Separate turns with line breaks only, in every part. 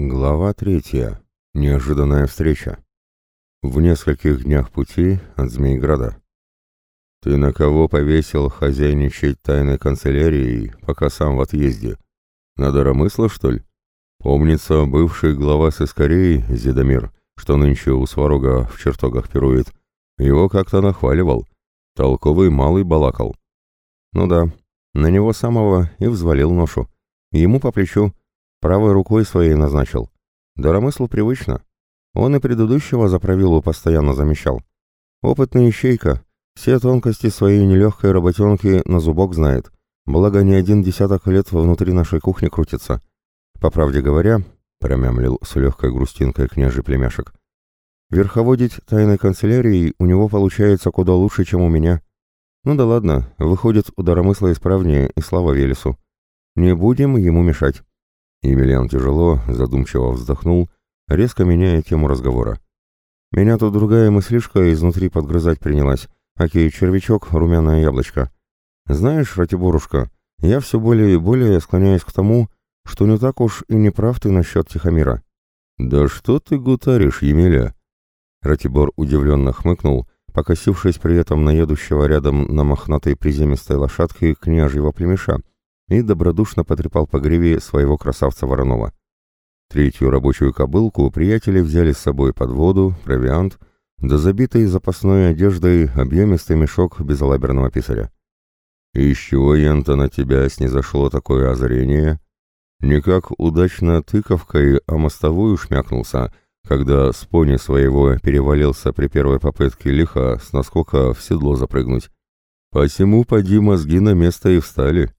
Глава третья. Неожиданная встреча. В нескольких днях пути от Змейграда. «Ты на кого повесил хозяйничать тайной канцелярией, пока сам в отъезде? На Даромысла, что ли? Помнится, бывший глава Сыскорей, Зидомир, что нынче у Сварога в чертогах пирует, его как-то нахваливал. Толковый малый балакал. Ну да, на него самого и взвалил ношу. Ему по плечу, Правой рукой своей назначил. Даромыслу привычно. Он и предыдущего за правилу постоянно замещал. Опытный ищейка, все тонкости своей нелегкой работенки на зубок знает. Благо, не один десяток лет внутри нашей кухни крутится. По правде говоря, промямлил с легкой грустинкой княжий племяшек, верховодить тайной канцелярией у него получается куда лучше, чем у меня. Ну да ладно, выходит, у Даромысла исправнее, и слава Велесу. Не будем ему мешать. Емельян тяжело, задумчиво вздохнул, резко меняя тему разговора. «Меня тут другая мыслишка изнутри подгрызать принялась. Окей, червячок, румяное яблочко. Знаешь, Ратиборушка, я все более и более склоняюсь к тому, что не так уж и не прав ты насчет Тихомира». «Да что ты гутаришь, Емеля?» Ратибор удивленно хмыкнул, покосившись при этом на едущего рядом на мохнатой приземистой лошадке княжьего племеша, и добродушно потрепал по гриве своего красавца Воронова. Третью рабочую кобылку приятели взяли с собой под воду, провиант, да забитый запасной одеждой объемистый мешок безалаберного писаря. «Из чего, Янта, на тебя снизошло такое озарение?» Никак удачно тыковкой о мостовую шмякнулся, когда с пони своего перевалился при первой попытке лиха с наскока в седло запрыгнуть. Посему поди мозги на место и встали.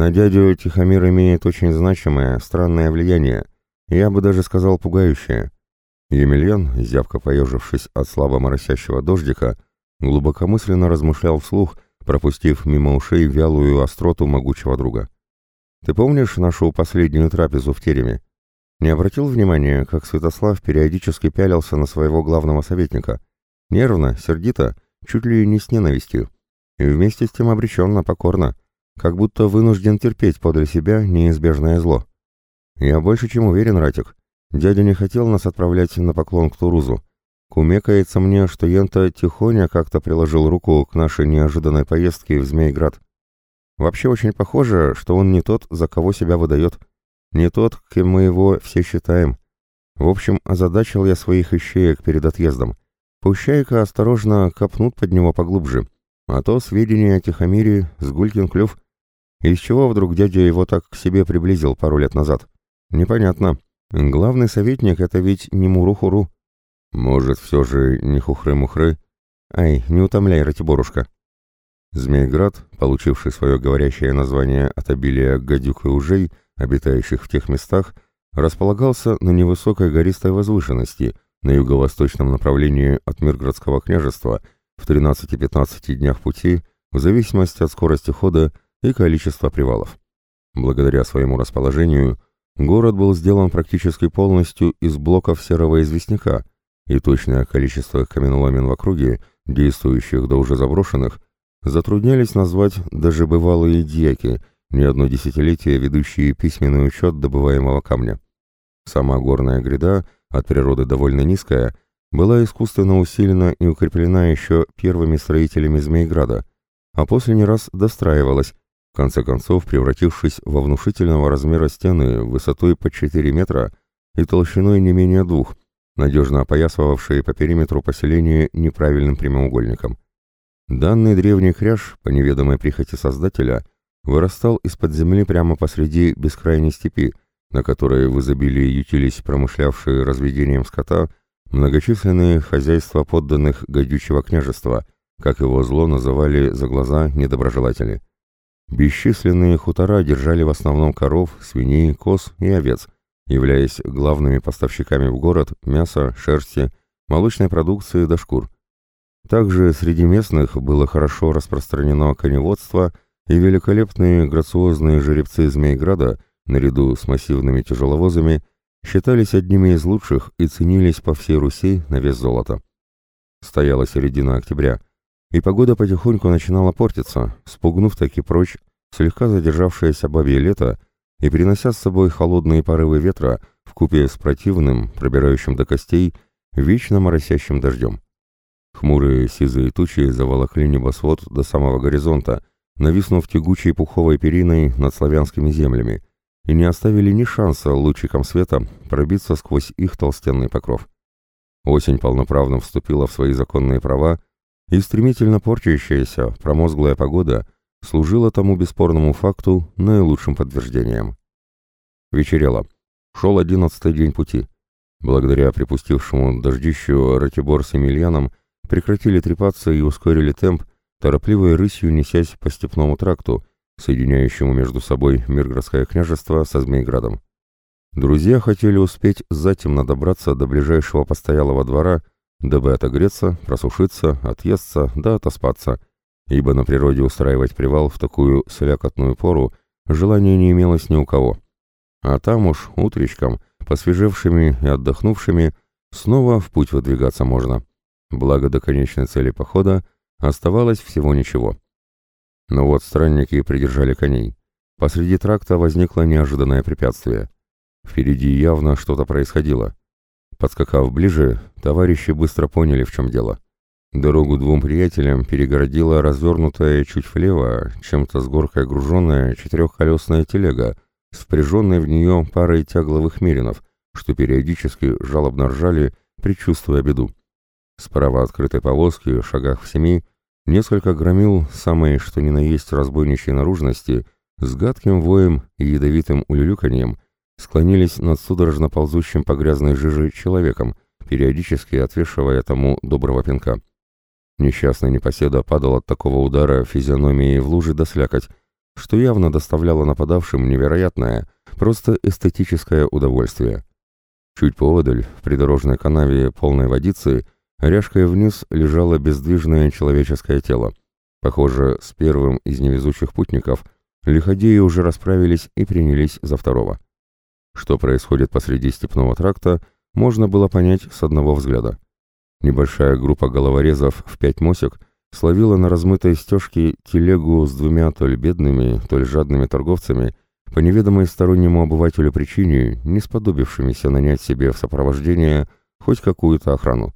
На дядю Тихомир имеет очень значимое, странное влияние, я бы даже сказал пугающее. Емельян, зябко поежившись от слабо моросящего дождика, глубокомысленно размышлял вслух, пропустив мимо ушей вялую остроту могучего друга. «Ты помнишь нашу последнюю трапезу в тереме? Не обратил внимания, как Святослав периодически пялился на своего главного советника? Нервно, сердито, чуть ли не с ненавистью. И вместе с тем обреченно, покорно, как будто вынужден терпеть подле себя неизбежное зло. Я больше чем уверен, Ратик, дядя не хотел нас отправлять на поклон к Турузу. Кумекается мне, что Ента тихоня как-то приложил руку к нашей неожиданной поездке в Змейград. Вообще очень похоже, что он не тот, за кого себя выдает. Не тот, кем мы его все считаем. В общем, озадачил я своих ищеек перед отъездом. Пущай-ка осторожно копнут под него поглубже. А то сведения о Тихомире с Гулькин клюв — из чего вдруг дядя его так к себе приблизил пару лет назад? Непонятно. Главный советник — это ведь не Мурухуру. Может, все же не Хухры-Мухры? Ай, не утомляй, Ратиборушка. Змейград, получивший свое говорящее название от обилия гадюк и ужей, обитающих в тех местах, располагался на невысокой гористой возвышенности на юго-восточном направлении от Мирградского княжества в 13-15 днях пути, в зависимости от скорости хода и количество привалов. Благодаря своему расположению город был сделан практически полностью из блоков серого известняка, и точное количество каменоломен в округе, действующих до уже заброшенных, затруднялись назвать даже бывалые дьяки, не одно десятилетие ведущие письменный учет добываемого камня. Сама горная гряда, от природы довольно низкая, была искусственно усилена и укреплена еще первыми строителями Змейграда, а после не раз достраивалась, в конце концов превратившись во внушительного размера стены высотой по 4 метра и толщиной не менее двух, надежно опоясывавшие по периметру поселения неправильным прямоугольником. Данный древний кряж, по неведомой прихоти создателя, вырастал из-под земли прямо посреди бескрайней степи, на которой в изобилии ютились промышлявшие разведением скота многочисленные хозяйства подданных гадючего княжества, как его зло называли за глаза недоброжелатели. Бесчисленные хутора держали в основном коров, свиней, коз и овец, являясь главными поставщиками в город мяса, шерсти, молочной продукции до шкур. Также среди местных было хорошо распространено коневодство и великолепные грациозные жеребцы Змейграда, наряду с массивными тяжеловозами, считались одними из лучших и ценились по всей Руси на вес золота. Стояла середина октября – и погода потихоньку начинала портиться, спугнув таки прочь слегка задержавшееся бабье лето и принося с собой холодные порывы ветра, в вкупе с противным, пробирающим до костей, вечно моросящим дождем. Хмурые сизые тучи заволокли небосвод до самого горизонта, нависнув тягучей пуховой периной над славянскими землями, и не оставили ни шанса лучикам света пробиться сквозь их толстенный покров. Осень полноправно вступила в свои законные права, и стремительно порчащаяся промозглая погода служила тому бесспорному факту наилучшим подтверждением. Вечерело. Шел одиннадцатый день пути. Благодаря припустившему дождищу Ратибор с Емельяном прекратили трепаться и ускорили темп, торопливой рысью несясь по степному тракту, соединяющему между собой Миргородское княжество со Змейградом. Друзья хотели успеть затемно добраться до ближайшего постоялого двора, дабы отогреться, просушиться, отъесться да отоспаться, ибо на природе устраивать привал в такую слякотную пору желания не имелось ни у кого. А там уж утречком, посвежевшими и отдохнувшими, снова в путь выдвигаться можно. Благо до конечной цели похода оставалось всего ничего. Но вот странники придержали коней. Посреди тракта возникло неожиданное препятствие — Впереди явно что-то происходило. Подскакав ближе, товарищи быстро поняли, в чем дело. Дорогу двум приятелям перегородила развернутая чуть влево, чем-то с горкой груженная четырехколесная телега, с впряженной в нее парой тягловых меринов, что периодически жалобно ржали, предчувствуя беду. Справа открытой повозки, шагах в семи, несколько громил самой что ни на есть разбойничьей наружности, с гадким воем и ядовитым улюлюканьем, склонились над судорожно ползущим по грязной жиже человеком, периодически отвешивая тому доброго пинка. Несчастный непоседа падал от такого удара физиономией в луже до слякоть, что явно доставляло нападавшим невероятное, просто эстетическое удовольствие. Чуть поодаль, в придорожной канаве полной водицы, ряжкой вниз лежало бездвижное человеческое тело. Похоже, с первым из невезучих путников лиходеи уже расправились и принялись за второго. Что происходит посреди степного тракта, можно было понять с одного взгляда. Небольшая группа головорезов в пять мосек словила на размытой стежке телегу с двумя то ли бедными, то ли жадными торговцами, по неведомой стороннему обывателю причине, не сподобившимися нанять себе в сопровождение хоть какую-то охрану.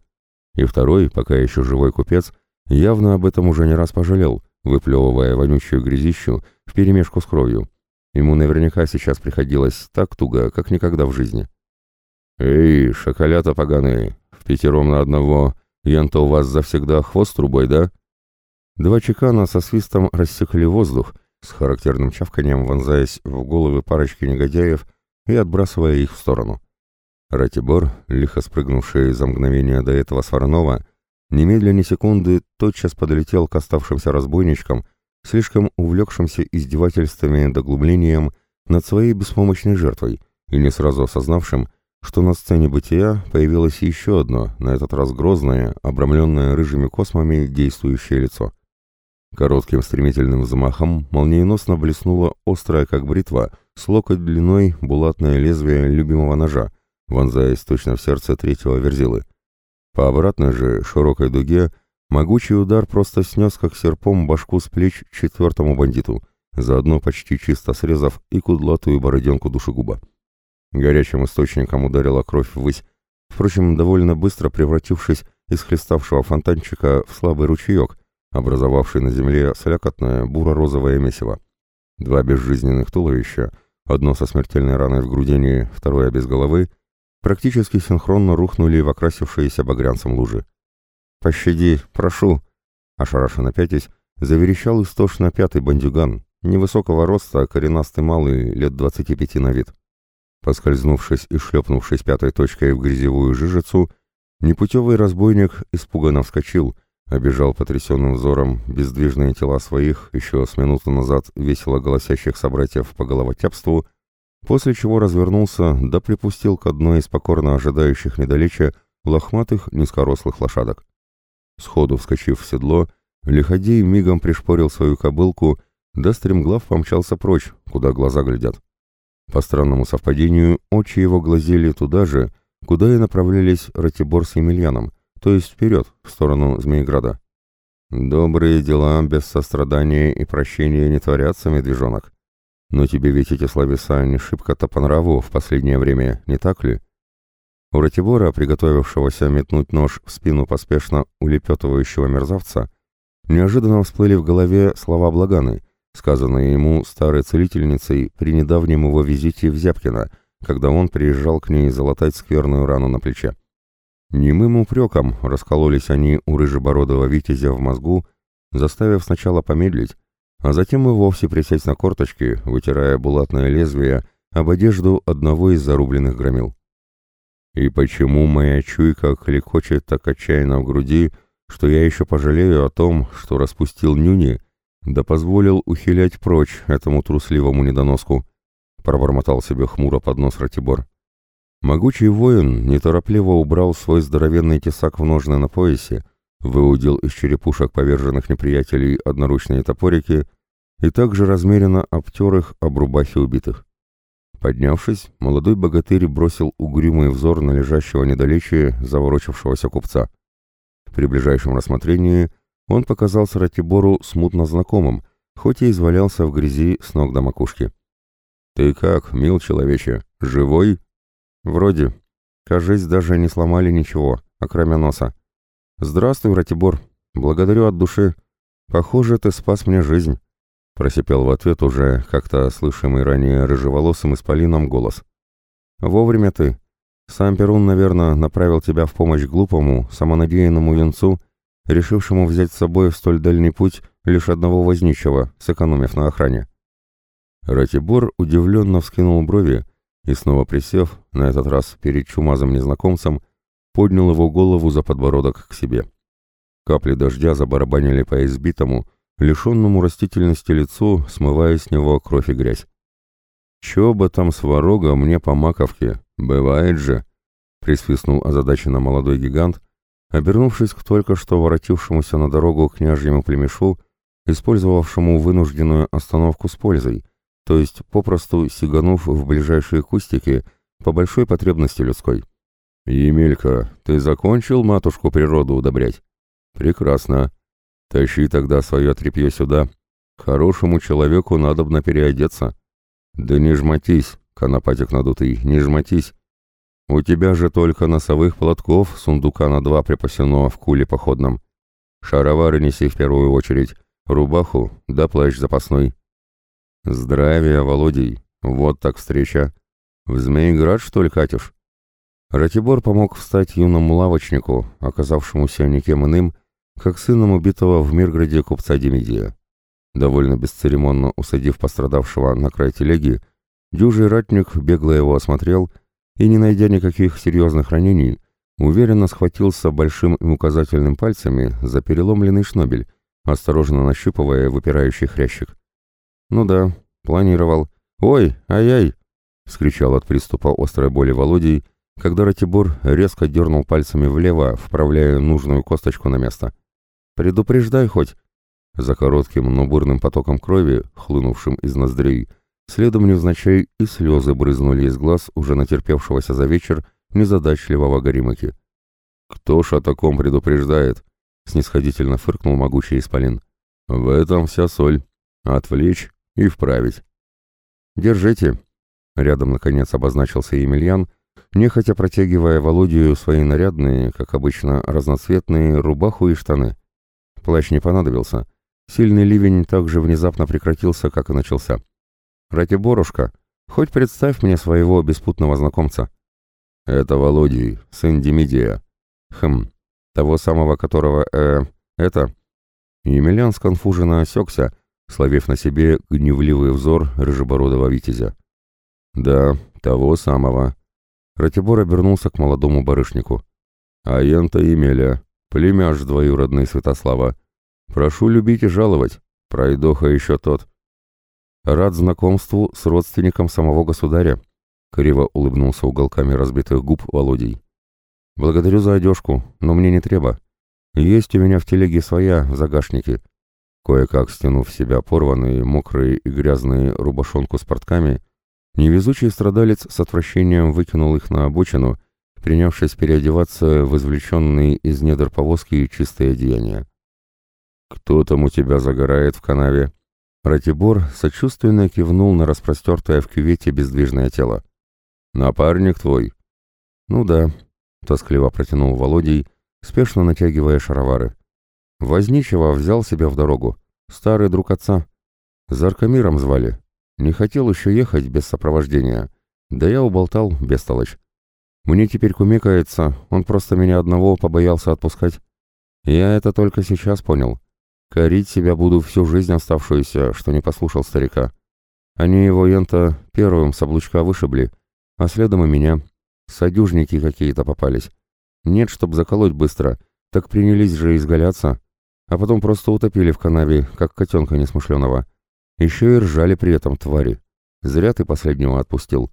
И второй, пока еще живой купец, явно об этом уже не раз пожалел, выплевывая вонючую грязищу вперемешку с кровью. Ему наверняка сейчас приходилось так туго, как никогда в жизни. «Эй, шоколята поганые, в пятером на одного, ян-то у вас завсегда хвост трубой, да?» Два чекана со свистом рассекли воздух, с характерным чавканием вонзаясь в головы парочки негодяев и отбрасывая их в сторону. Ратибор, лихо спрыгнувший за мгновение до этого с Воронова, немедленно секунды тотчас подлетел к оставшимся разбойничкам слишком увлекшимся издевательствами и доглублением над своей беспомощной жертвой и не сразу осознавшим, что на сцене бытия появилось еще одно, на этот раз грозное, обрамленное рыжими космами действующее лицо. Коротким стремительным взмахом молниеносно блеснуло острое, как бритва, с локоть длиной булатное лезвие любимого ножа, вонзаясь точно в сердце третьего верзилы. По обратной же широкой дуге Могучий удар просто снес как серпом башку с плеч четвертому бандиту, заодно почти чисто срезав и кудлатую бороденку душегуба. Горячим источником ударила кровь ввысь, впрочем, довольно быстро превратившись из хлеставшего фонтанчика в слабый ручеек, образовавший на земле слякотное буро-розовое месиво. Два безжизненных туловища, одно со смертельной раной в грудине, второе без головы, практически синхронно рухнули в окрасившиеся багрянцем лужи. «Пощади, прошу!» Ошарашенно пятясь, заверещал истошно пятый бандюган, невысокого роста, коренастый малый, лет двадцати пяти на вид. Поскользнувшись и шлепнувшись пятой точкой в грязевую жижицу, непутевый разбойник испуганно вскочил, обежал потрясенным взором бездвижные тела своих, еще с минуту назад весело голосящих собратьев по головотяпству, после чего развернулся да припустил к одной из покорно ожидающих недалече лохматых низкорослых лошадок. Сходу вскочив в седло, Лиходей мигом пришпорил свою кобылку, да стремглав помчался прочь, куда глаза глядят. По странному совпадению, очи его глазели туда же, куда и направлялись Ратибор с Емельяном, то есть вперед, в сторону Змееграда. «Добрые дела без сострадания и прощения не творятся, медвежонок. Но тебе ведь эти словеса не шибко-то по нраву в последнее время, не так ли? У Ратибора, приготовившегося метнуть нож в спину поспешно улепетывающего мерзавца, неожиданно всплыли в голове слова Благаны, сказанные ему старой целительницей при недавнем его визите в Зябкино, когда он приезжал к ней залатать скверную рану на плече. Немым упреком раскололись они у рыжебородого витязя в мозгу, заставив сначала помедлить, а затем и вовсе присесть на корточки, вытирая булатное лезвие об одежду одного из зарубленных громил. И почему моя чуйка хлекочет так отчаянно в груди, что я еще пожалею о том, что распустил нюни, да позволил ухилять прочь этому трусливому недоноску, пробормотал себе хмуро под нос Ратибор. Могучий воин неторопливо убрал свой здоровенный тесак в ножны на поясе, выудил из черепушек поверженных неприятелей одноручные топорики и также размеренно обтер их об рубахи убитых. Поднявшись, молодой богатырь бросил угрюмый взор на лежащего недалече заворочившегося купца. При ближайшем рассмотрении он показался Ратибору смутно знакомым, хоть и извалялся в грязи с ног до макушки. «Ты как, мил человече, живой?» «Вроде. Кажись, даже не сломали ничего, окромя носа. Здравствуй, Ратибор. Благодарю от души. Похоже, ты спас мне жизнь». Просипел в ответ уже как-то слышимый ранее рыжеволосым исполином голос. «Вовремя ты. Сам Перун, наверное, направил тебя в помощь глупому, самонадеянному юнцу, решившему взять с собой в столь дальний путь лишь одного возничего, сэкономив на охране». Ратибор удивленно вскинул брови, и снова присев, на этот раз перед чумазым незнакомцем, поднял его голову за подбородок к себе. Капли дождя забарабанили по избитому, лишенному растительности лицу, смывая с него кровь и грязь. «Чё бы там сварога мне по маковке, бывает же!» — присвистнул озадаченно молодой гигант, обернувшись к только что воротившемуся на дорогу княжьему племешу, использовавшему вынужденную остановку с пользой — то есть попросту сиганув в ближайшие кустики по большой потребности людской. «Емелька, ты закончил матушку природу удобрять?» «Прекрасно. Тащи тогда свое тряпье сюда. Хорошему человеку надобно переодеться». «Да не жмотись, конопатик надутый, не жмотись. У тебя же только носовых платков сундука на два припасено в куле походном. Шаровары неси в первую очередь, рубаху да плащ запасной. «Здравия, Володей! Вот так встреча! В Змеиград, что ли, катишь?» Ратибор помог встать юному лавочнику, оказавшемуся никем иным, как сыном убитого в Мирграде купца Демидия. Довольно бесцеремонно усадив пострадавшего на край телеги, дюжий ратник бегло его осмотрел и, не найдя никаких серьезных ранений, уверенно схватился большим и указательным пальцами за переломленный шнобель, осторожно нащупывая выпирающий хрящик. «Ну да, планировал. Ой, ай-яй!» — вскричал от приступа острой боли Володей, когда Ратибор резко дернул пальцами влево, вправляя нужную косточку на место. «Предупреждай хоть!» За коротким, но бурным потоком крови, хлынувшим из ноздрей, следом невзначай и слезы брызнули из глаз уже натерпевшегося за вечер незадачливого Горимыки. «Кто ж о таком предупреждает?» — снисходительно фыркнул могучий исполин. «В этом вся соль. Отвлечь и вправить. «Держите!» Рядом, наконец, обозначился Емельян, нехотя протягивая Володию свои нарядные, как обычно, разноцветные рубаху и штаны. Плащ не понадобился. Сильный ливень также внезапно прекратился, как и начался. «Ратиборушка, хоть представь мне своего беспутного знакомца». «Это Володий, сын Демидия». «Хм, того самого, которого, э, это...» Емельян сконфуженно осекся, словив на себе гневливый взор рыжебородого витязя. «Да, того самого». Ратибор обернулся к молодому барышнику. «Аента Емеля, племяш двоюродный Святослава. Прошу любить и жаловать, пройдоха еще тот». «Рад знакомству с родственником самого государя», — криво улыбнулся уголками разбитых губ Володей. «Благодарю за одежку, но мне не треба. Есть у меня в телеге своя в загашнике. Кое-как стянув в себя порванные, мокрые и грязные рубашонку с портками, невезучий страдалец с отвращением выкинул их на обочину, принявшись переодеваться в извлеченные из недр повозки чистые одеяния. «Кто там у тебя загорает в канаве?» Ратибор сочувственно кивнул на распростертое в кювете бездвижное тело. «Напарник твой?» «Ну да», — тоскливо протянул Володей, спешно натягивая шаровары. Возничего взял себя в дорогу. Старый друг отца. За Аркамиром звали. Не хотел еще ехать без сопровождения. Да я уболтал, бестолочь. Мне теперь кумекается, он просто меня одного побоялся отпускать. Я это только сейчас понял. Корить себя буду всю жизнь оставшуюся, что не послушал старика. Они его ента первым с облучка вышибли, а следом и меня. Садюжники какие-то попались. Нет, чтоб заколоть быстро, так принялись же изгаляться, а потом просто утопили в канаве, как котенка несмышленого. Еще и ржали при этом твари. Зря ты последнего отпустил.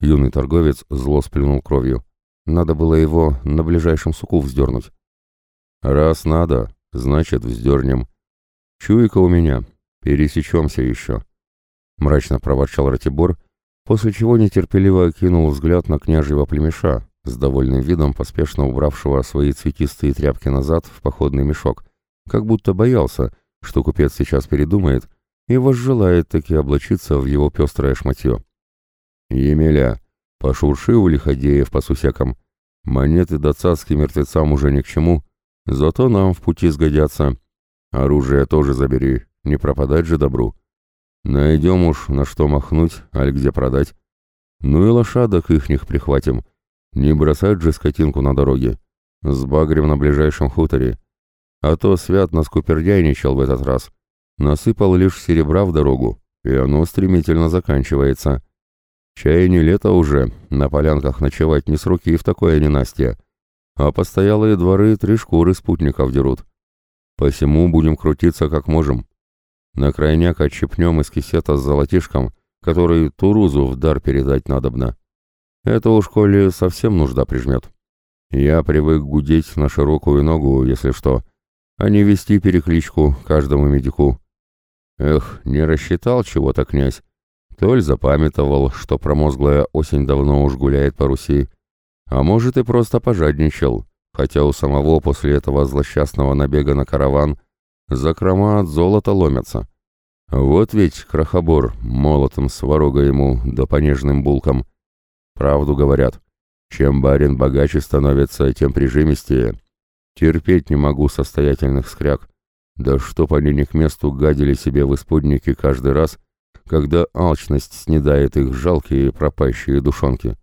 Юный торговец зло сплюнул кровью. Надо было его на ближайшем суку вздернуть. Раз надо, значит вздернем. «Чуйка у меня. Пересечемся еще», — мрачно проворчал Ратибор, после чего нетерпеливо кинул взгляд на княжьего племеша, с довольным видом поспешно убравшего свои цветистые тряпки назад в походный мешок, как будто боялся, что купец сейчас передумает и возжелает таки облачиться в его пестрое шматье. «Емеля, пошурши у лиходеев по сусекам. Монеты до цацки мертвецам уже ни к чему, зато нам в пути сгодятся». Оружие тоже забери, не пропадать же добру. Найдем уж на что махнуть, аль где продать. Ну и лошадок ихних прихватим. Не бросать же скотинку на дороге. Сбагрим на ближайшем хуторе. А то свят нас купердяйничал в этот раз. Насыпал лишь серебра в дорогу, и оно стремительно заканчивается. Чай не лето уже, на полянках ночевать не с руки в такое ненастье. А постоялые дворы три шкуры спутников дерут. Посему будем крутиться как можем. На крайняк отщепнем из кисета с золотишком, который Турузу в дар передать надобно. Это уж коли совсем нужда прижмет. Я привык гудеть на широкую ногу, если что, а не вести перекличку каждому медику. Эх, не рассчитал чего-то князь. Толь запамятовал, что промозглая осень давно уж гуляет по Руси, а может и просто пожадничал, хотя у самого после этого злосчастного набега на караван закрома от золота ломятся. Вот ведь крохобор молотом сварога ему да понежным булкам. Правду говорят, чем барин богаче становится, тем прижимистее. Терпеть не могу состоятельных скряг. Да чтоб они не к месту гадили себе в исподнике каждый раз, когда алчность снедает их жалкие пропащие душонки.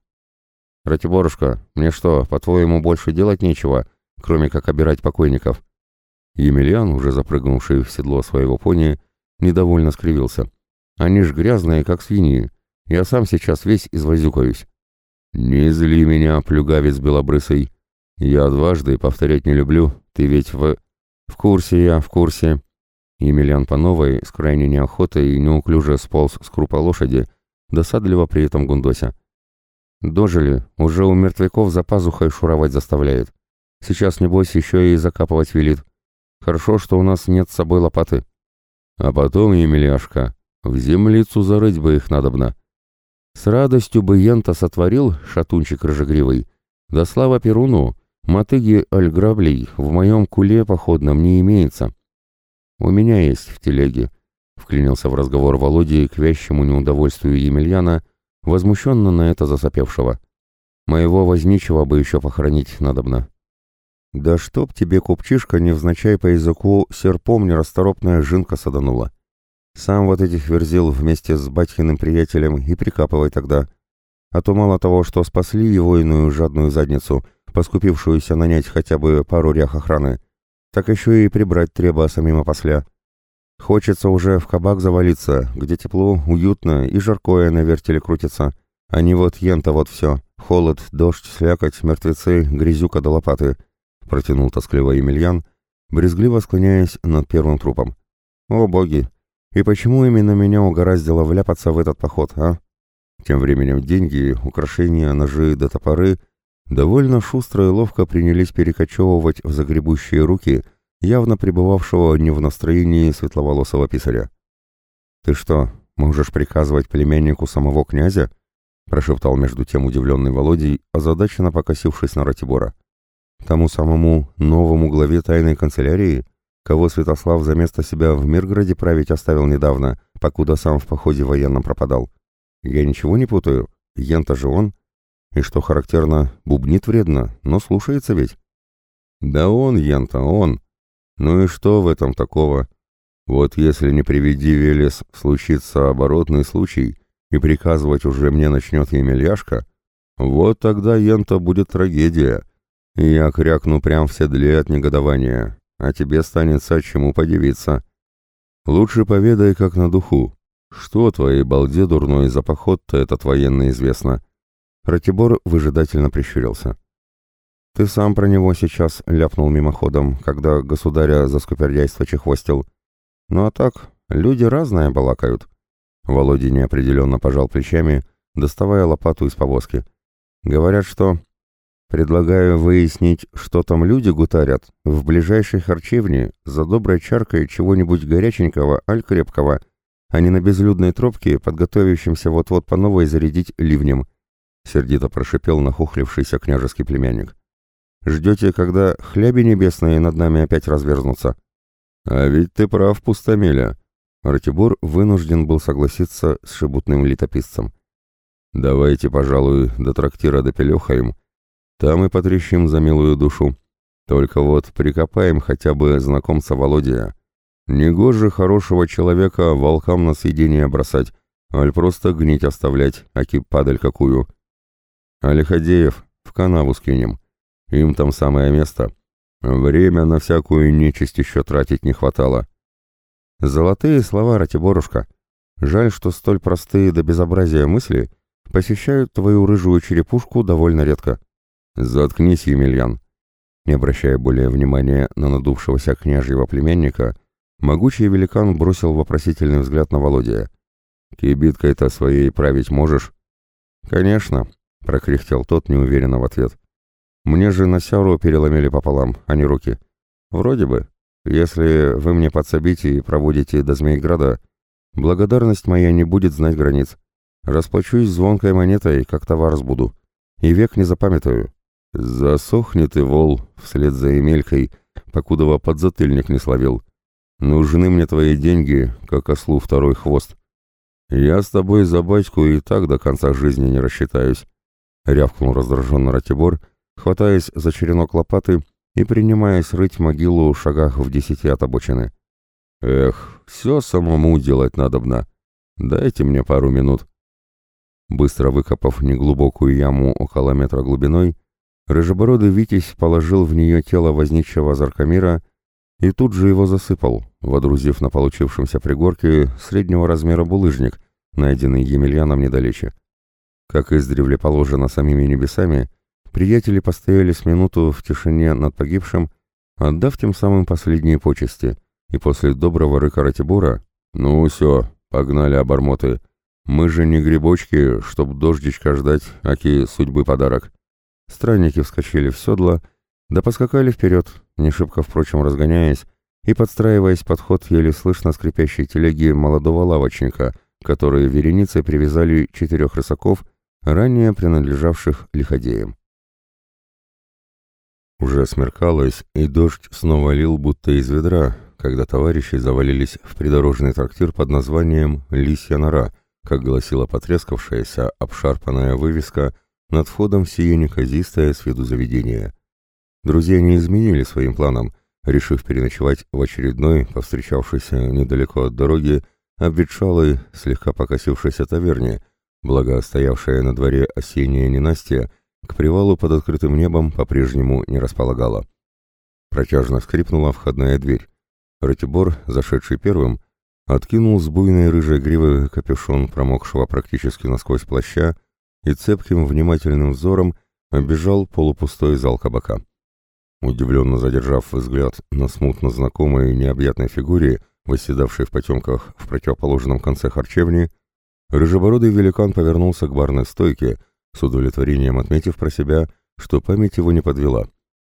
«Ратиборушка, мне что, по-твоему, больше делать нечего, кроме как обирать покойников?» Емельян, уже запрыгнувший в седло своего пони, недовольно скривился. «Они ж грязные, как свиньи. Я сам сейчас весь извозюкаюсь». «Не зли меня, плюгавец белобрысый. Я дважды повторять не люблю, ты ведь в...» «В курсе я, в курсе». Емельян по новой, с крайней неохотой и неуклюже сполз с крупа лошади, досадливо при этом гундося. Дожили, уже у мертвяков за пазухой шуровать заставляет. Сейчас, небось, еще и закапывать велит. Хорошо, что у нас нет с собой лопаты. А потом, Емельяшка, в землицу зарыть бы их надобно. С радостью бы Ента сотворил, шатунчик рыжегривый. Да слава Перуну, мотыги альграблей в моем куле походном не имеется. У меня есть в телеге, — вклинился в разговор Володи к вящему неудовольствию Емельяна — возмущенно на это засопевшего. Моего возничего бы еще похоронить надобно. Да чтоб тебе, купчишка, невзначай по языку серпом нерасторопная жинка саданула. Сам вот этих верзил вместе с батькиным приятелем и прикапывай тогда. А то мало того, что спасли его иную жадную задницу, поскупившуюся нанять хотя бы пару рях охраны, так еще и прибрать треба самим опосля. Хочется уже в кабак завалиться, где тепло, уютно и жаркое на вертеле крутится, а не вот ента вот все. Холод, дождь, слякоть, мертвецы, грязюка до лопаты. Протянул тоскливо Емельян, брезгливо склоняясь над первым трупом. О боги! И почему именно меня угораздило вляпаться в этот поход, а? Тем временем деньги, украшения, ножи да топоры довольно шустро и ловко принялись перекочевывать в загребущие руки — явно пребывавшего не в настроении светловолосого писаря. «Ты что, можешь приказывать племяннику самого князя?» — прошептал между тем удивленный Володей, озадаченно покосившись на Ратибора. «Тому самому новому главе тайной канцелярии, кого Святослав за место себя в Миргороде править оставил недавно, покуда сам в походе военном пропадал. Я ничего не путаю, Янта же он. И что характерно, бубнит вредно, но слушается ведь. Да он, Янта, он. Ну и что в этом такого? Вот если не приведи Велес случится оборотный случай, и приказывать уже мне начнет Емельяшка, вот тогда Янта будет трагедия, и я крякну прям в седле от негодования, а тебе станется чему подивиться. Лучше поведай, как на духу. Что твоей балде дурной за поход-то этот военно известно?» Ратибор выжидательно прищурился. «Ты сам про него сейчас ляпнул мимоходом, когда государя за скупердяйство чехвостил. Ну а так, люди разные балакают». Володя неопределенно пожал плечами, доставая лопату из повозки. «Говорят, что...» «Предлагаю выяснить, что там люди гутарят в ближайшей харчевне за доброй чаркой чего-нибудь горяченького, аль крепкого, а не на безлюдной тропке, подготовившемся вот-вот по новой зарядить ливнем», — сердито прошипел нахухлившийся княжеский племянник. Ждете, когда хляби небесные над нами опять разверзнутся?» «А ведь ты прав, пустомеля!» Ратибор вынужден был согласиться с шебутным летописцем. «Давайте, пожалуй, до трактира допелехаем. Там и потрещим за милую душу. Только вот прикопаем хотя бы знакомца Володия. Негоже хорошего человека волкам на съедение бросать, аль просто гнить оставлять, аки падаль какую. А Лиходеев в канаву скинем». Им там самое место. Время на всякую нечисть еще тратить не хватало. Золотые слова, Ратиборушка. Жаль, что столь простые до безобразия мысли посещают твою рыжую черепушку довольно редко. Заткнись, Емельян. Не обращая более внимания на надувшегося княжьего племянника, могучий великан бросил вопросительный взгляд на Володя. «Кибиткой-то своей править можешь?» «Конечно», — прокряхтел тот неуверенно в ответ. Мне же на сяру переломили пополам, а не руки. Вроде бы. Если вы мне подсобите и проводите до Змейграда, благодарность моя не будет знать границ. Расплачусь звонкой монетой, как товар сбуду. И век не запамятую. Засохни ты, вол, вслед за Емелькой, покудова подзатыльник не словил. Нужны мне твои деньги, как ослу второй хвост. Я с тобой за батьку и так до конца жизни не рассчитаюсь. Рявкнул раздраженно Ратибор, — хватаясь за черенок лопаты и принимаясь рыть могилу в шагах в десяти от обочины. «Эх, все самому делать надобно. Дайте мне пару минут». Быстро выкопав неглубокую яму около метра глубиной, рыжебородый Витязь положил в нее тело возничего Заркамира и тут же его засыпал, водрузив на получившемся пригорке среднего размера булыжник, найденный Емельяном недалече. Как издревле положено самими небесами, Приятели постояли с минуту в тишине над погибшим, отдав тем самым последние почести, и после доброго рыка Ратибора «Ну все, погнали обормоты, мы же не грибочки, чтоб дождичка ждать, аки судьбы подарок». Странники вскочили в седло, да поскакали вперед, не шибко, впрочем, разгоняясь, и подстраиваясь под ход еле слышно скрипящей телеги молодого лавочника, которые вереницей привязали четырех рысаков, ранее принадлежавших лиходеям. Уже смеркалось, и дождь снова лил будто из ведра, когда товарищи завалились в придорожный трактир под названием «Лисья нора», как гласила потрескавшаяся, обшарпанная вывеска над входом в сие неказистое с виду заведение. Друзья не изменили своим планам, решив переночевать в очередной, повстречавшейся недалеко от дороги, обветшалой, слегка покосившейся таверне, благо стоявшая на дворе осенняя ненастье, к привалу под открытым небом по-прежнему не располагала. Протяжно скрипнула входная дверь. Ратибор, зашедший первым, откинул с буйной рыжей гривы капюшон промокшего практически насквозь плаща и цепким внимательным взором оббежал полупустой зал кабака. Удивленно задержав взгляд на смутно знакомой необъятной фигуре, восседавшей в потемках в противоположном конце харчевни, рыжебородый великан повернулся к барной стойке, с удовлетворением отметив про себя, что память его не подвела.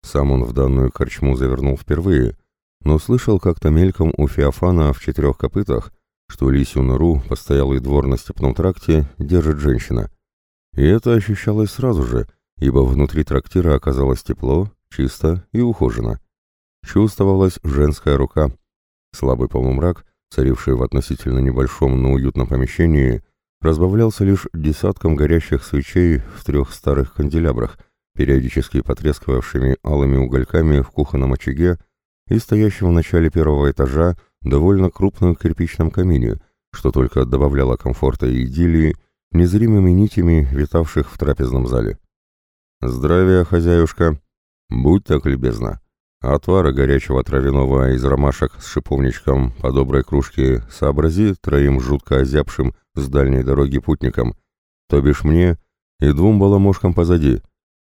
Сам он в данную корчму завернул впервые, но слышал как-то мельком у Феофана в четырех копытах, что лисью нору, постоялый двор на степном тракте, держит женщина. И это ощущалось сразу же, ибо внутри трактира оказалось тепло, чисто и ухожено. чувствовалась женская рука. Слабый полумрак, царивший в относительно небольшом, но уютном помещении, разбавлялся лишь десятком горящих свечей в трех старых канделябрах, периодически потрескивавшими алыми угольками в кухонном очаге и стоящим в начале первого этажа довольно крупном кирпичном камине, что только добавляло комфорта и идиллии незримыми нитями, витавших в трапезном зале. «Здравия, хозяюшка! Будь так любезна!» Отвара горячего травяного из ромашек с шиповничком по доброй кружке сообрази троим жутко озябшим с дальней дороги путникам, то бишь мне и двум баламошкам позади,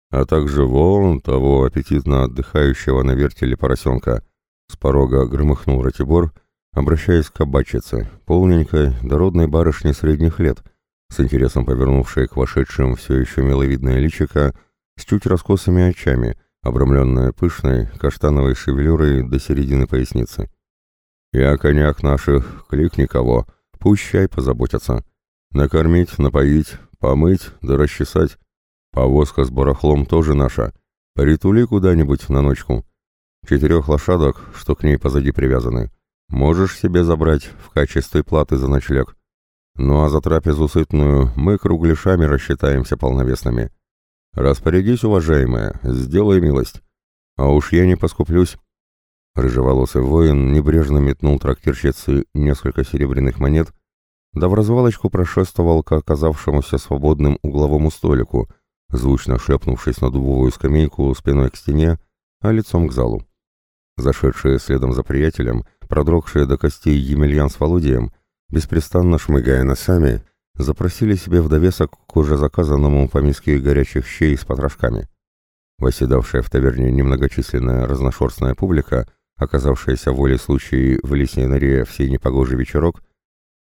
а также вон того аппетитно отдыхающего на вертеле поросенка. С порога громыхнул Ратибор, обращаясь к кабачице, полненькой, дородной барышне средних лет, с интересом повернувшей к вошедшим все еще миловидное личико с чуть раскосыми очами — обрамленная пышной каштановой шевелюрой до середины поясницы. «Я конях наших, клик никого, пусть чай позаботятся. Накормить, напоить, помыть да расчесать. Повозка с барахлом тоже наша. Притули куда-нибудь на ночку. Четырех лошадок, что к ней позади привязаны, можешь себе забрать в качестве платы за ночлег. Ну а за трапезу сытную мы кругляшами рассчитаемся полновесными». «Распорядись, уважаемая, сделай милость. А уж я не поскуплюсь». Рыжеволосый воин небрежно метнул трактирщице несколько серебряных монет, да в развалочку прошествовал к оказавшемуся свободным угловому столику, звучно шепнувшись на дубовую скамейку спиной к стене, а лицом к залу. Зашедшие следом за приятелем, продрогшие до костей Емельян с Володием, беспрестанно шмыгая носами, запросили себе в довесок к уже заказанному по миске горячих щей с потрошками. Восседавшая в таверне немногочисленная разношерстная публика, оказавшаяся волей случае в лесной норе в сей непогожий вечерок,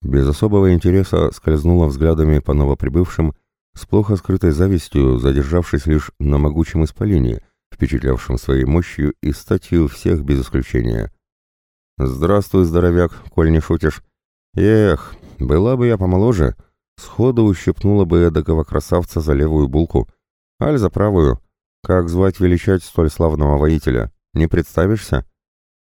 без особого интереса скользнула взглядами по новоприбывшим, с плохо скрытой завистью задержавшись лишь на могучем исполине, впечатлявшем своей мощью и статью всех без исключения. «Здравствуй, здоровяк, коль не шутишь. Эх, была бы я помоложе, Сходу ущипнула бы эдакого красавца за левую булку. Аль за правую. Как звать величать столь славного воителя? Не представишься?»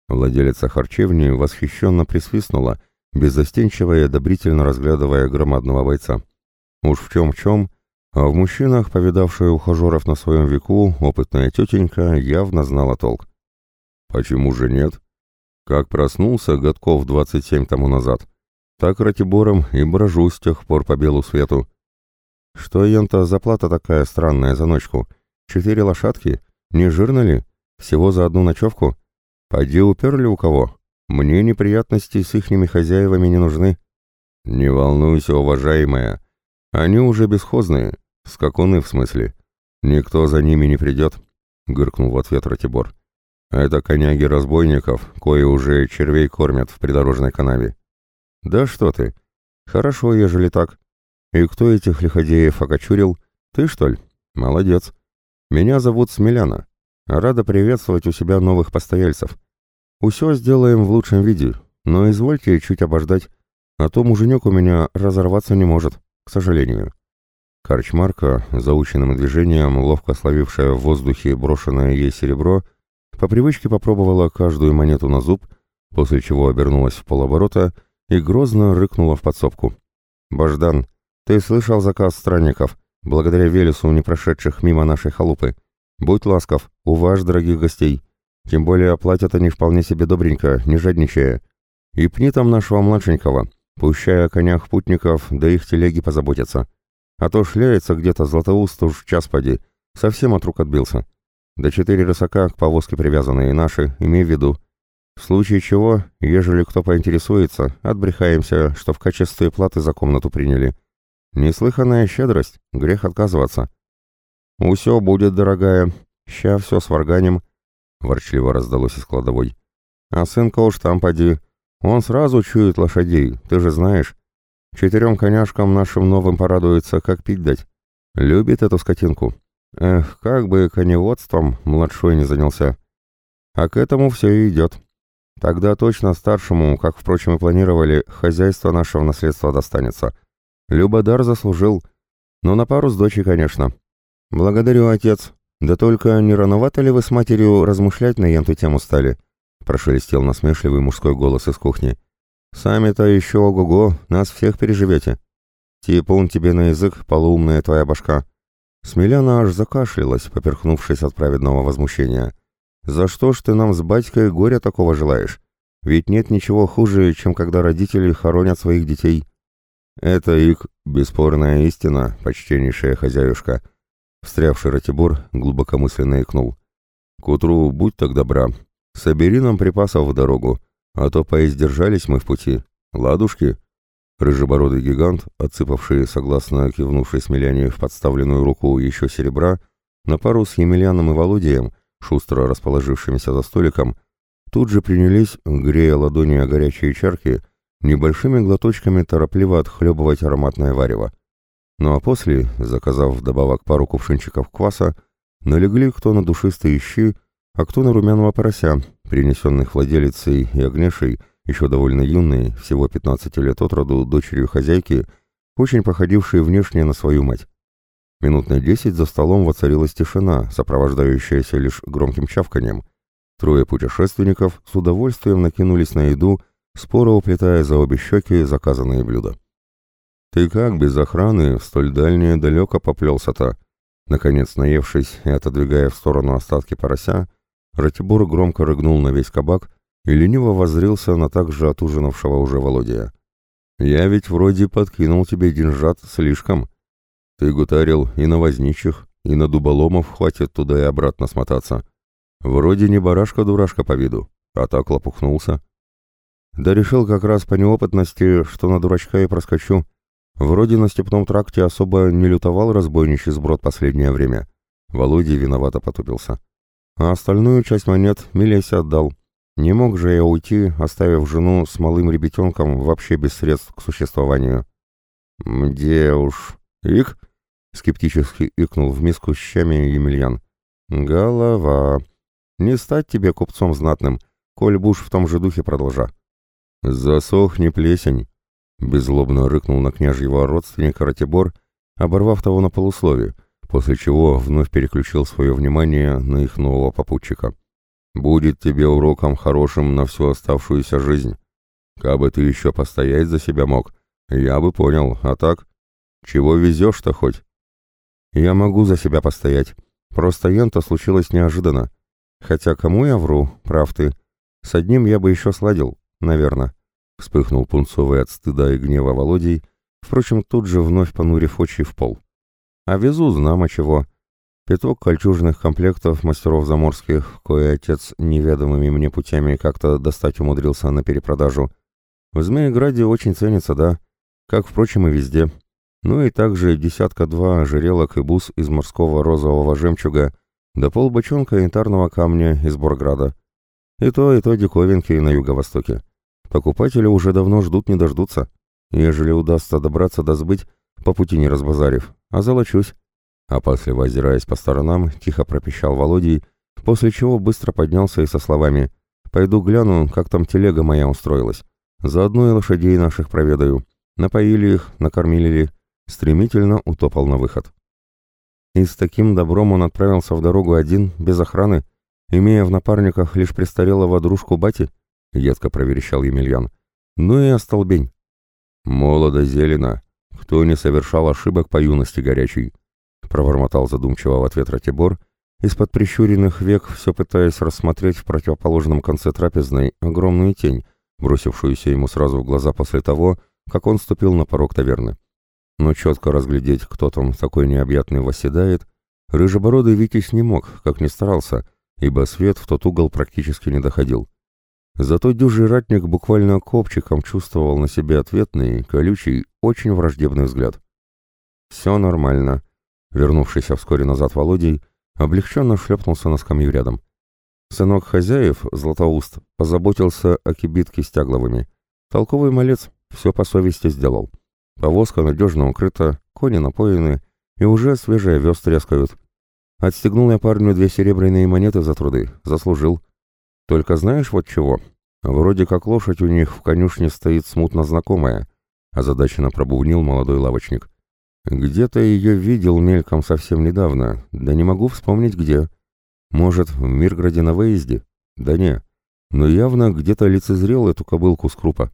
Владелица харчевни восхищенно присвистнула, беззастенчиво и одобрительно разглядывая громадного бойца. Уж в чем-в чем, а в мужчинах, повидавшая ухажеров на своем веку, опытная тетенька явно знала толк. «Почему же нет? Как проснулся годков двадцать семь тому назад, так Ратибором и брожу с тех пор по белу свету. Что, Ента, заплата такая странная за ночку? Четыре лошадки? Не жирно ли? Всего за одну ночевку? Пойди уперли у кого? Мне неприятности с ихними хозяевами не нужны. Не волнуйся, уважаемая. Они уже бесхозные. Скакуны, в смысле. Никто за ними не придет, — гыркнул в ответ Ратибор. Это коняги разбойников, кои уже червей кормят в придорожной канаве. «Да что ты! Хорошо, ежели так. И кто этих лиходеев окочурил? Ты, что ли? Молодец. Меня зовут Смеляна. Рада приветствовать у себя новых постояльцев. Усё сделаем в лучшем виде, но извольте чуть обождать, а то муженек у меня разорваться не может, к сожалению». Корчмарка, заученным движением, ловко словившая в воздухе брошенное ей серебро, по привычке попробовала каждую монету на зуб, после чего обернулась в полоборота и грозно рыкнула в подсобку. «Бождан, ты слышал заказ странников, благодаря Велесу, не прошедших мимо нашей халупы? Будь ласков, уваж дорогих гостей. Тем более оплатят они вполне себе добренько, не жадничая. И пни там нашего младшенького, пущая о конях путников, да их телеги позаботятся. А то шляется где-то Златоуст уж час поди, совсем от рук отбился. Да четыре рысака к повозке привязанные наши, имей в виду, в случае чего, ежели кто поинтересуется, отбрехаемся, что в качестве платы за комнату приняли. Неслыханная щедрость, грех отказываться. «Усё будет, дорогая, ща всё сварганим», — ворчливо раздалось из кладовой. «А сынка уж там поди, он сразу чует лошадей, ты же знаешь. Четырем коняшкам нашим новым порадуется, как пить дать. Любит эту скотинку. Эх, как бы коневодством младшой не занялся. А к этому все и идет. Тогда точно старшему, как, впрочем, и планировали, хозяйство нашего наследства достанется. Любодар заслужил. Но на пару с дочей, конечно. Благодарю, отец. Да только не рановато ли вы с матерью размышлять на эту тему стали? прошелестел насмешливый мужской голос из кухни. «Сами-то еще ого-го, нас всех переживете. Типун тебе на язык, полуумная твоя башка». Смеляна аж закашлялась, поперхнувшись от праведного возмущения. «За что ж ты нам с батькой горя такого желаешь? Ведь нет ничего хуже, чем когда родители хоронят своих детей». «Это их бесспорная истина, почтеннейшая хозяюшка», — встрявший Ратибор глубокомысленно икнул. «К утру будь так добра, собери нам припасов в дорогу, а то поиздержались мы в пути. Ладушки?» Рыжебородый гигант, отсыпавший, согласно кивнувшей Смеляне в подставленную руку еще серебра, на пару с Емельяном и Володием, шустро расположившимися за столиком, тут же принялись, грея ладони о горячие чарки, небольшими глоточками торопливо отхлебывать ароматное варево. Ну а после, заказав вдобавок пару кувшинчиков кваса, налегли кто на душистые щи, а кто на румяного порося, принесенных владелицей и огнешей, еще довольно юной, всего 15 лет от роду, дочерью хозяйки, очень походившей внешне на свою мать. Минут на десять за столом воцарилась тишина, сопровождающаяся лишь громким чавканием. Трое путешественников с удовольствием накинулись на еду, споро уплетая за обе щеки заказанные блюда. «Ты как, без охраны, столь дальнее далеко поплелся-то?» Наконец, наевшись и отодвигая в сторону остатки порося, Ратибор громко рыгнул на весь кабак и лениво воззрился на так же отужинавшего уже Володя. «Я ведь вроде подкинул тебе деньжат слишком. Ты гутарил и на возничих, и на дуболомов хватит туда и обратно смотаться. Вроде не барашка-дурашка по виду, а так лопухнулся. Да решил как раз по неопытности, что на дурачка и проскочу. Вроде на степном тракте особо не лютовал разбойничий сброд последнее время. Володя виновато потупился. А остальную часть монет Милесе отдал. Не мог же я уйти, оставив жену с малым ребятенком вообще без средств к существованию. «Где уж...» «Ик?» — скептически икнул в миску с щами Емельян. «Голова. Не стать тебе купцом знатным, коль будешь в том же духе продолжа». «Засохни, плесень!» — беззлобно рыкнул на княжьего родственника Ратибор, оборвав того на полуслове, после чего вновь переключил свое внимание на их нового попутчика. Будет тебе уроком хорошим на всю оставшуюся жизнь. Кабы ты еще постоять за себя мог, я бы понял, а так? Чего везешь-то хоть? Я могу за себя постоять. Просто ента случилось неожиданно. Хотя кому я вру, прав ты. С одним я бы еще сладил, наверное. Вспыхнул пунцовый от стыда и гнева Володей, впрочем, тут же вновь понурив очи в пол. А везу знамо чего. Пяток кольчужных комплектов мастеров заморских, кое отец неведомыми мне путями как-то достать умудрился на перепродажу. В Змееграде очень ценится, да, как, впрочем, и везде. Ну и также десятка-два ожерелок и бус из морского розового жемчуга, да полбочонка янтарного камня из Борграда. И то, и то диковинки на юго-востоке. Покупатели уже давно ждут не дождутся. Ежели удастся добраться до сбыть, по пути не разбазарив, а золочусь. Опасливо озираясь по сторонам, тихо пропищал Володей, после чего быстро поднялся и со словами «Пойду гляну, как там телега моя устроилась. Заодно и лошадей наших проведаю. Напоили их, накормили ли». Стремительно утопал на выход. И с таким добром он отправился в дорогу один, без охраны, имея в напарниках лишь престарелого дружку бати, — едко проверещал Емельян. Ну и остолбень. Молодо зелено, кто не совершал ошибок по юности горячей пробормотал задумчиво в ответ Ратибор, из-под прищуренных век все пытаясь рассмотреть в противоположном конце трапезной огромную тень, бросившуюся ему сразу в глаза после того, как он ступил на порог таверны. Но четко разглядеть, кто там такой необъятный восседает, рыжебородый Витязь не мог, как ни старался, ибо свет в тот угол практически не доходил. Зато дюжий ратник буквально копчиком чувствовал на себе ответный, колючий, очень враждебный взгляд. «Все нормально», Вернувшийся вскоре назад Володей, облегченно шлепнулся на скамью рядом. Сынок хозяев, Златоуст, позаботился о кибитке с тягловыми. Толковый малец все по совести сделал. Повозка надежно укрыта, кони напоены, и уже свежие овес трескают. Отстегнул я парню две серебряные монеты за труды, заслужил. Только знаешь вот чего? Вроде как лошадь у них в конюшне стоит смутно знакомая, озадаченно пробубнил молодой лавочник. Где-то ее видел мельком совсем недавно, да не могу вспомнить где. Может, в Мирграде на выезде? Да не. но явно где-то лицезрел эту кобылку с крупа.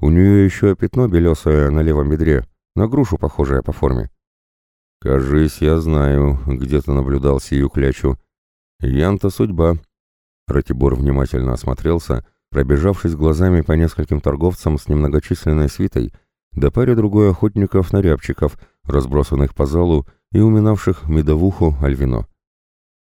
У нее еще пятно белесое на левом бедре, на грушу похожее по форме. «Кажись, я знаю, где ты наблюдал сию клячу. Янта судьба». Ратибор внимательно осмотрелся, пробежавшись глазами по нескольким торговцам с немногочисленной свитой, да паре другой охотников-нарябчиков, разбросанных по залу и уминавших медовуху альвино.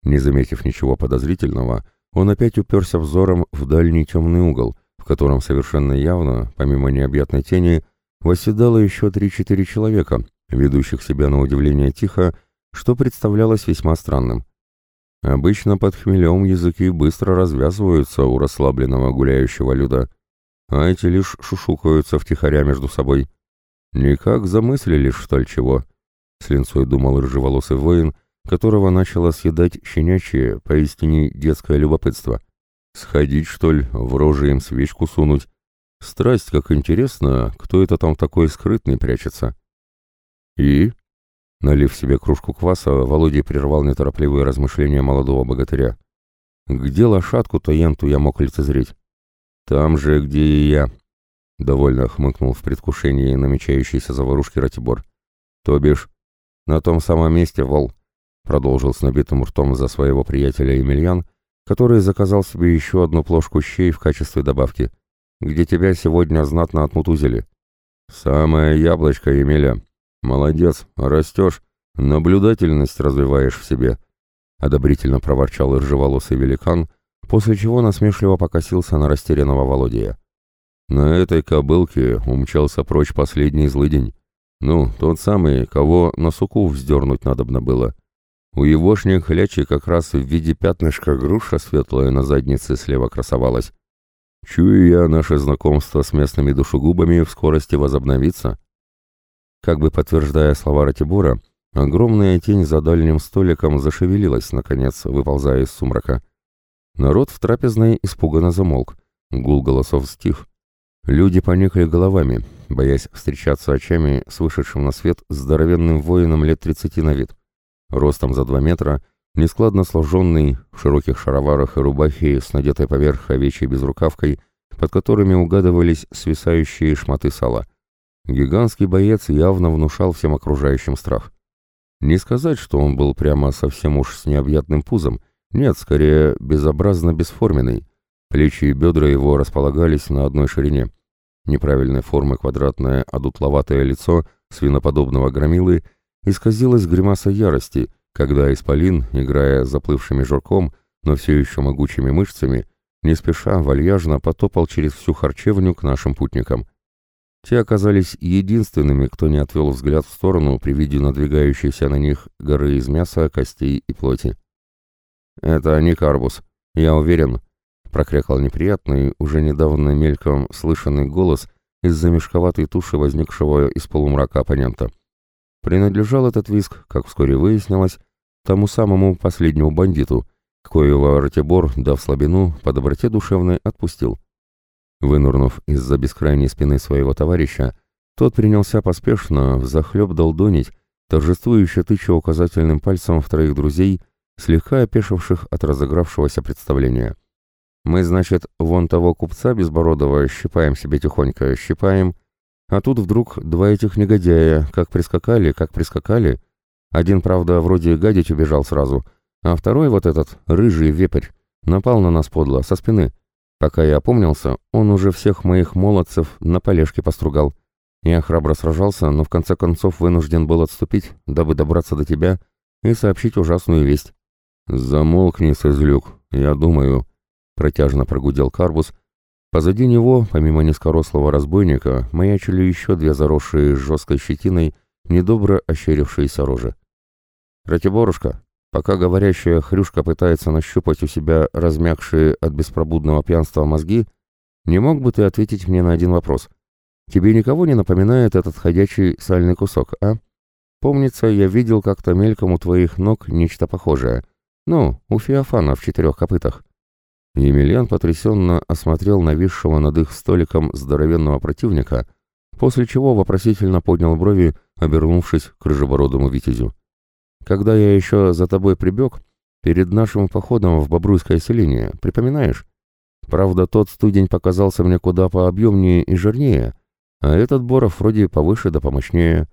Не заметив ничего подозрительного, он опять уперся взором в дальний темный угол, котором совершенно явно, помимо необъятной тени, восседало еще три-четыре человека, ведущих себя на удивление тихо, что представлялось весьма странным. Обычно под хмелем языки быстро развязываются у расслабленного гуляющего люда, а эти лишь шушукаются втихаря между собой. Никак замыслили, что ли, чего? С линцой думал рыжеволосый воин, которого начало съедать щенячье, поистине детское любопытство. Сходить, что ли, в рожи им свечку сунуть? Страсть, как интересно, кто это там такой скрытный прячется? И, налив себе кружку кваса, Володя прервал неторопливые размышления молодого богатыря. Где лошадку-то енту я мог лицезреть? Там же, где и я. Довольно хмыкнул в предвкушении намечающейся заварушки Ратибор. То бишь, на том самом месте, Вол, продолжил с набитым ртом за своего приятеля Емельян, который заказал себе еще одну плошку щей в качестве добавки, где тебя сегодня знатно отмутузили. Самое яблочко, Емеля, «Молодец, растешь, наблюдательность развиваешь в себе», — одобрительно проворчал ржеволосый великан, после чего насмешливо покосился на растерянного Володия. На этой кобылке умчался прочь последний злыдень. Ну, тот самый, кого на суку вздернуть надобно было. У егошней хлячи как раз в виде пятнышка груша светлая на заднице слева красовалась. Чую я, наше знакомство с местными душегубами в скорости возобновится. Как бы подтверждая слова Ратибора, огромная тень за дальним столиком зашевелилась, наконец, выползая из сумрака. Народ в трапезной испуганно замолк. Гул голосов стих. Люди поникли головами, боясь встречаться очами с вышедшим на свет здоровенным воином лет тридцати на вид. Ростом за два метра, нескладно сложенный, в широких шароварах и рубахе с надетой поверх овечьей безрукавкой, под которыми угадывались свисающие шматы сала — Гигантский боец явно внушал всем окружающим страх. Не сказать, что он был прямо совсем уж с необъятным пузом, нет, скорее, безобразно бесформенный. Плечи и бедра его располагались на одной ширине. Неправильной формы квадратное, одутловатое лицо свиноподобного громилы исказилось гримаса ярости, когда Исполин, играя заплывшими жирком, но все еще могучими мышцами, не спеша вальяжно потопал через всю харчевню к нашим путникам. Те оказались единственными, кто не отвел взгляд в сторону при виде надвигающейся на них горы из мяса, костей и плоти. «Это не карбус, я уверен», — прокрякал неприятный, уже недавно мельком слышанный голос из-за мешковатой туши возникшего из полумрака оппонента. Принадлежал этот виск, как вскоре выяснилось, тому самому последнему бандиту, коего Ратибор, дав слабину, по доброте душевной отпустил. Вынурнув из-за бескрайней спины своего товарища, тот принялся поспешно взахлеб долдонить, торжествующе тыча указательным пальцем в троих друзей, слегка опешивших от разыгравшегося представления. «Мы, значит, вон того купца безбородого щипаем себе тихонько, щипаем, а тут вдруг два этих негодяя, как прискакали, как прискакали. Один, правда, вроде гадить убежал сразу, а второй вот этот, рыжий вепрь, напал на нас подло, со спины». Пока я опомнился, он уже всех моих молодцев на полежке постругал. Я храбро сражался, но в конце концов вынужден был отступить, дабы добраться до тебя и сообщить ужасную весть. «Замолкни, созлюк, я думаю», — протяжно прогудел Карбус. Позади него, помимо низкорослого разбойника, маячили еще две заросшие жесткой щетиной, недобро ощерившиеся рожи. «Ратиборушка, Пока говорящая хрюшка пытается нащупать у себя размягшие от беспробудного пьянства мозги, не мог бы ты ответить мне на один вопрос? Тебе никого не напоминает этот ходячий сальный кусок, а? Помнится, я видел как-то мельком у твоих ног нечто похожее. Ну, у Феофана в четырех копытах. Емельян потрясенно осмотрел нависшего над их столиком здоровенного противника, после чего вопросительно поднял брови, обернувшись к рыжебородому витязю. Когда я еще за тобой прибег, перед нашим походом в Бобруйское селение, припоминаешь? Правда, тот студень показался мне куда пообъемнее и жирнее, а этот Боров вроде повыше да помощнее.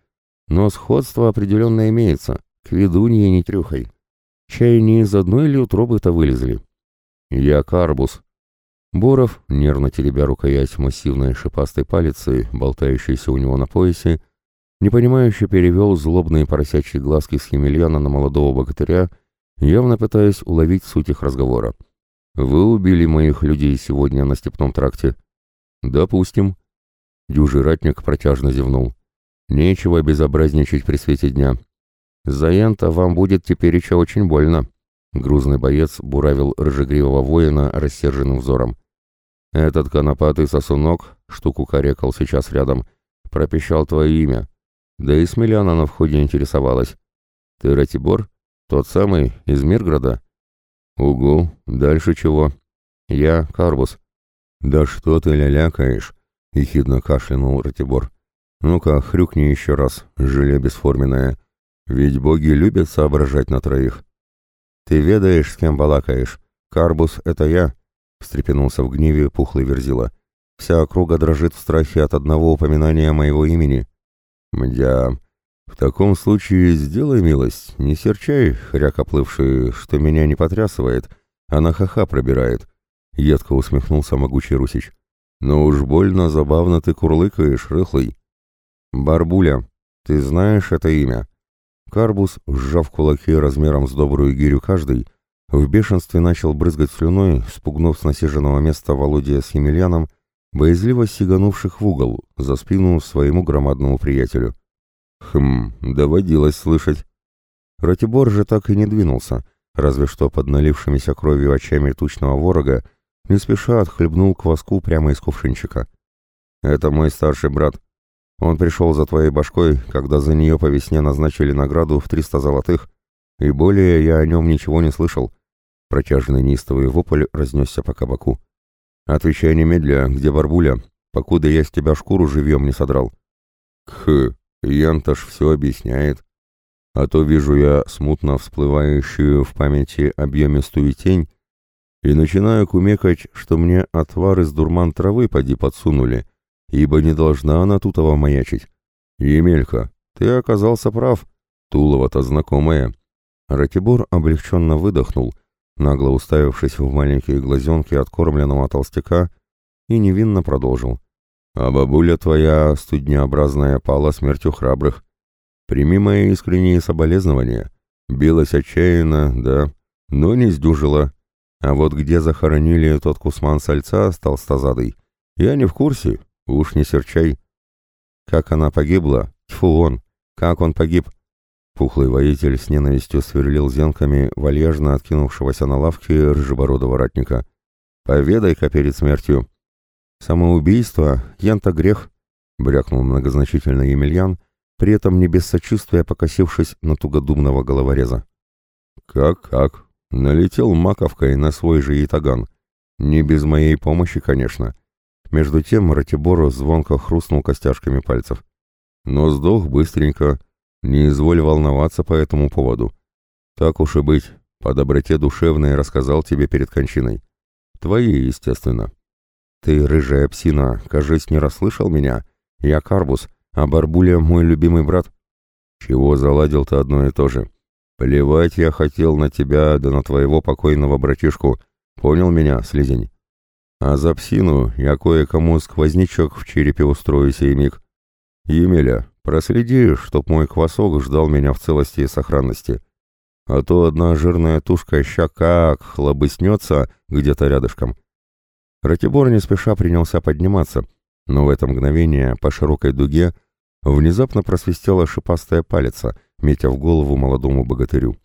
Но сходство определенно имеется, к ведунье не трюхай. Чай не из одной ли утробы-то вылезли? Я карбус. Боров, нервно теребя рукоять массивной шипастой палицы, болтающейся у него на поясе, непонимающе перевел злобные поросячьи глазки с Емельяна на молодого богатыря, явно пытаясь уловить суть их разговора. «Вы убили моих людей сегодня на степном тракте?» «Допустим». Дюжий ратник протяжно зевнул. «Нечего безобразничать при свете дня. За Янта вам будет теперь еще очень больно». Грузный боец буравил рыжегривого воина рассерженным взором. «Этот конопатый сосунок, штуку карекал сейчас рядом, пропищал твое имя. Да и Смеляна на входе интересовалась. Ты Ратибор? Тот самый, из Мирграда?» «Угу, дальше чего?» «Я Карбус». «Да что ты лялякаешь?» — ехидно кашлянул Ратибор. «Ну-ка, хрюкни еще раз, желе бесформенное. Ведь боги любят соображать на троих». «Ты ведаешь, с кем балакаешь? Карбус — это я», — встрепенулся в гневе пухлый верзила. «Вся округа дрожит в страхе от одного упоминания моего имени». «Мдя, в таком случае сделай милость, не серчай, хряк оплывший, что меня не потрясывает, а на ха-ха пробирает», — едко усмехнулся могучий Русич. «Но уж больно забавно ты курлыкаешь, рыхлый». «Барбуля, ты знаешь это имя?» Карбус, сжав кулаки размером с добрую гирю каждый, в бешенстве начал брызгать слюной, спугнув с насиженного места Володя с Емельяном, боязливо сиганувших в угол, за спину своему громадному приятелю. Хм, доводилось слышать. Ратибор же так и не двинулся, разве что под налившимися кровью очами тучного ворога не спеша отхлебнул кваску прямо из кувшинчика. «Это мой старший брат. Он пришел за твоей башкой, когда за нее по весне назначили награду в триста золотых, и более я о нем ничего не слышал. Протяжный неистовый вопль разнесся по кабаку. Отвечай немедля, где Барбуля, покуда я с тебя шкуру живьем не содрал. Кх, Янташ все объясняет. А то вижу я смутно всплывающую в памяти объемистую тень и начинаю кумекать, что мне отвар из дурман травы поди подсунули, ибо не должна она тутова маячить. Емелька, ты оказался прав, Тулова-то знакомая. Ратибор облегченно выдохнул, нагло уставившись в маленькие глазенки откормленного толстяка, и невинно продолжил. «А бабуля твоя, студнеобразная, пала смертью храбрых. Прими мои искренние соболезнования. Билась отчаянно, да, но не сдюжила. А вот где захоронили тот кусман сальца с толстозадой, я не в курсе, Уж не серчай. Как она погибла? Тьфу он! Как он погиб? Пухлый воитель с ненавистью сверлил зенками вальяжно откинувшегося на лавке рыжебородого ратника. «Поведай-ка перед смертью». «Самоубийство? Янта грех», — брякнул многозначительно Емельян, при этом не без сочувствия покосившись на тугодумного головореза. «Как-как? Налетел маковкой на свой же итаган. Не без моей помощи, конечно. Между тем Ратибор звонко хрустнул костяшками пальцев. Но сдох быстренько, не изволь волноваться по этому поводу. Так уж и быть, по доброте душевной рассказал тебе перед кончиной. Твои, естественно. Ты, рыжая псина, кажись, не расслышал меня? Я Карбус, а Барбуля мой любимый брат. Чего заладил-то одно и то же? Плевать я хотел на тебя, да на твоего покойного братишку. Понял меня, слезень? А за псину я кое-кому сквознячок в черепе устрою сей миг. Емеля, проследи, чтоб мой квасок ждал меня в целости и сохранности. А то одна жирная тушка ща как хлобыснется где-то рядышком. Ратибор не спеша принялся подниматься, но в это мгновение по широкой дуге внезапно просвистела шипастая палица, метя в голову молодому богатырю.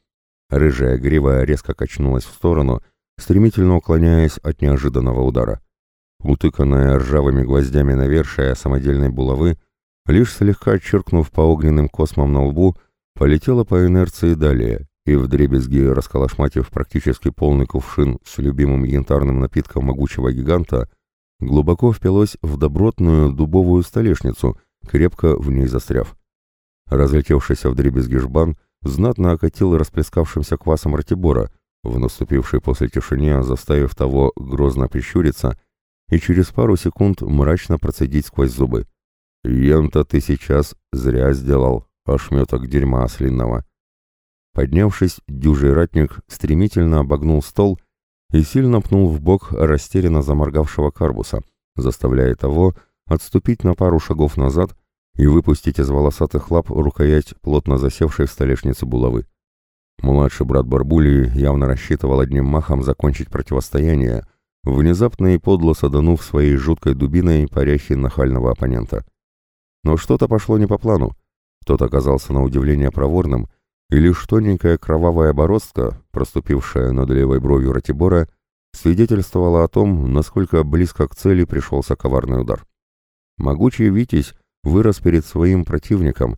Рыжая грива резко качнулась в сторону — стремительно уклоняясь от неожиданного удара. Утыканная ржавыми гвоздями навершия самодельной булавы, лишь слегка черкнув по огненным космам на лбу, полетела по инерции далее, и вдребезги расколошматив практически полный кувшин с любимым янтарным напитком могучего гиганта, глубоко впилась в добротную дубовую столешницу, крепко в ней застряв. Разлетевшийся вдребезги жбан знатно окатил расплескавшимся квасом Ратибора, в наступившей после тишине заставив того грозно прищуриться и через пару секунд мрачно процедить сквозь зубы. «Ем-то ты сейчас зря сделал, ошметок дерьма ослинного». Поднявшись, дюжий ратник стремительно обогнул стол и сильно пнул в бок растерянно заморгавшего карбуса, заставляя того отступить на пару шагов назад и выпустить из волосатых лап рукоять плотно засевшей в столешнице булавы. Младший брат Барбули явно рассчитывал одним махом закончить противостояние, внезапно и подло саданув своей жуткой дубиной парящий нахального оппонента. Но что-то пошло не по плану. Тот оказался на удивление проворным, и лишь тоненькая кровавая бороздка, проступившая над левой бровью Ратибора, свидетельствовала о том, насколько близко к цели пришелся коварный удар. Могучий Витязь вырос перед своим противником,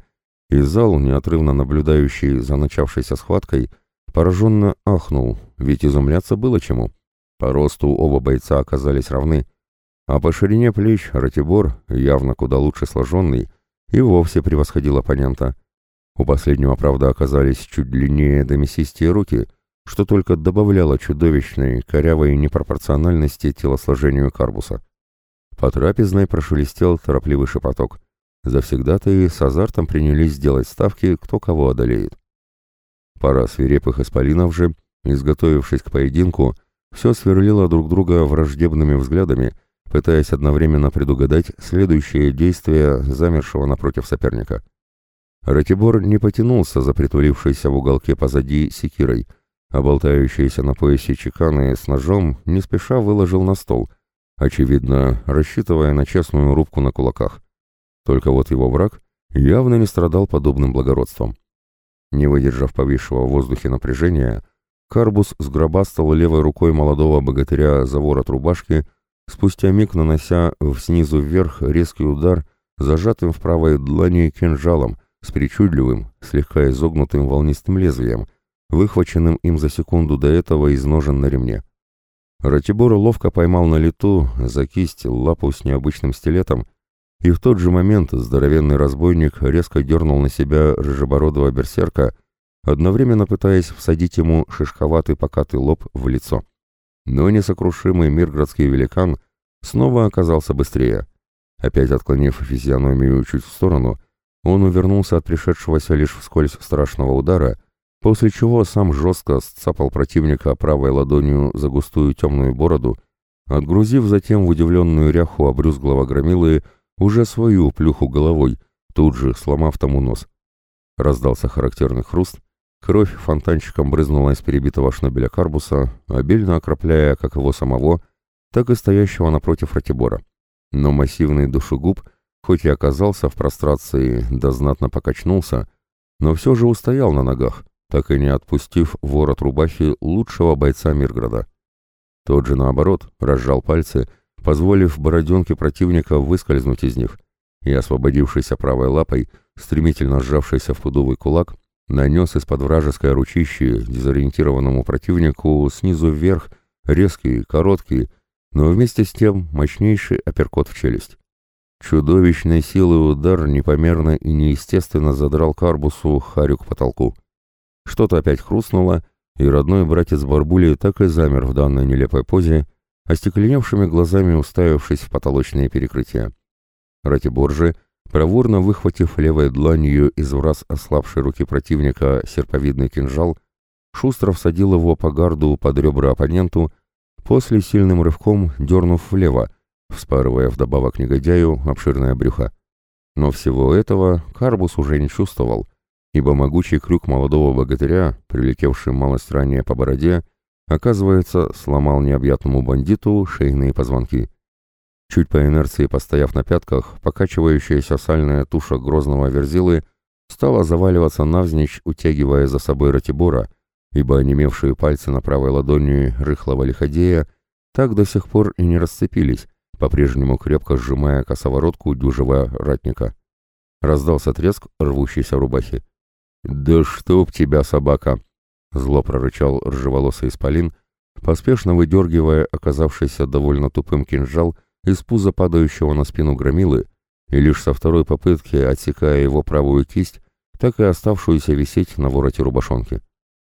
и зал, неотрывно наблюдающий за начавшейся схваткой, пораженно ахнул, ведь изумляться было чему. По росту оба бойца оказались равны, а по ширине плеч Ратибор, явно куда лучше сложенный, и вовсе превосходил оппонента. У последнего, правда, оказались чуть длиннее да мясистее руки, что только добавляло чудовищной, корявой непропорциональности телосложению карбуса. По трапезной прошелестел торопливый шепоток. Завсегда-то с азартом принялись делать ставки, кто кого одолеет. Пара свирепых исполинов же, изготовившись к поединку, все сверлило друг друга враждебными взглядами, пытаясь одновременно предугадать следующее действие замершего напротив соперника. Ратибор не потянулся за притулившейся в уголке позади секирой, а болтающиеся на поясе чеканы с ножом не спеша выложил на стол, очевидно, рассчитывая на честную рубку на кулаках. Только вот его враг явно не страдал подобным благородством. Не выдержав повисшего в воздухе напряжения, Карбус сгробастал левой рукой молодого богатыря за ворот рубашки, спустя миг нанося снизу вверх резкий удар зажатым в правой длани кинжалом с причудливым, слегка изогнутым волнистым лезвием, выхваченным им за секунду до этого из ножен на ремне. Ратибор ловко поймал на лету за кисть лапу с необычным стилетом, и в тот же момент здоровенный разбойник резко дернул на себя рыжебородого берсерка, одновременно пытаясь всадить ему шишковатый покатый лоб в лицо. Но несокрушимый мирградский великан снова оказался быстрее. Опять отклонив физиономию чуть в сторону, он увернулся от пришедшегося лишь вскользь страшного удара, после чего сам жестко сцапал противника правой ладонью за густую темную бороду, отгрузив затем в удивленную ряху обрюзглого громилы уже свою плюху головой, тут же сломав тому нос. Раздался характерный хруст, Кровь фонтанчиком брызнула из перебитого шнобеля карбуса, обильно окропляя как его самого, так и стоящего напротив Ратибора. Но массивный душегуб, хоть и оказался в прострации, да знатно покачнулся, но все же устоял на ногах, так и не отпустив ворот рубахи лучшего бойца Мирграда. Тот же, наоборот, разжал пальцы, позволив бороденке противника выскользнуть из них, и, освободившийся правой лапой, стремительно сжавшийся в пудовый кулак, нанес из-под вражеской ручищи дезориентированному противнику снизу вверх резкий, короткий, но вместе с тем мощнейший апперкот в челюсть. Чудовищной силой удар непомерно и неестественно задрал карбусу харю к потолку. Что-то опять хрустнуло, и родной братец Барбули так и замер в данной нелепой позе, остекленевшими глазами уставившись в потолочные перекрытия. Ратибор же — Проворно выхватив левой дланью из враз ослабшей руки противника серповидный кинжал, шустро всадил его по гарду под ребра оппоненту, после сильным рывком дернув влево, вспарывая вдобавок негодяю обширное брюхо. Но всего этого Карбус уже не чувствовал, ибо могучий крюк молодого богатыря, прилетевший малость ранее по бороде, оказывается, сломал необъятному бандиту шейные позвонки. Чуть по инерции постояв на пятках, покачивающаяся сальная туша грозного верзилы стала заваливаться навзничь, утягивая за собой Ратибора, ибо онемевшие пальцы на правой ладони рыхлого лиходея так до сих пор и не расцепились, по-прежнему крепко сжимая косоворотку дюжего ратника. Раздался треск рвущейся рубахи. «Да чтоб тебя, собака!» — зло прорычал ржеволосый исполин, поспешно выдергивая оказавшийся довольно тупым кинжал — из пуза падающего на спину громилы, и лишь со второй попытки, отсекая его правую кисть, так и оставшуюся висеть на вороте рубашонки.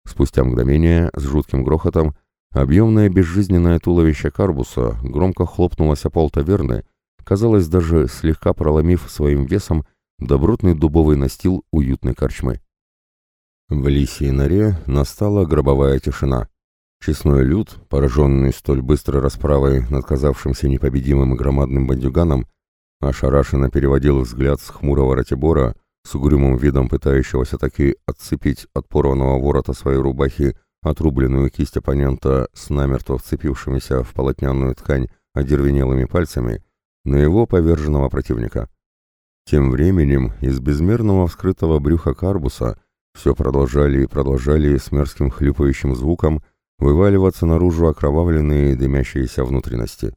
Спустя мгновение, с жутким грохотом, объемное безжизненное туловище Карбуса громко хлопнулось о пол таверны, казалось, даже слегка проломив своим весом добротный дубовый настил уютной корчмы. В лисьей норе настала гробовая тишина. Честной люд, пораженный столь быстрой расправой над казавшимся непобедимым и громадным бандюганом, ошарашенно переводил взгляд с хмурого Ратибора, с угрюмым видом пытающегося таки отцепить от порванного ворота своей рубахи отрубленную кисть оппонента с намертво вцепившимися в полотняную ткань одервенелыми пальцами, на его поверженного противника. Тем временем из безмерного вскрытого брюха карбуса все продолжали и продолжали с мерзким хлюпающим звуком вываливаться наружу окровавленные дымящиеся внутренности.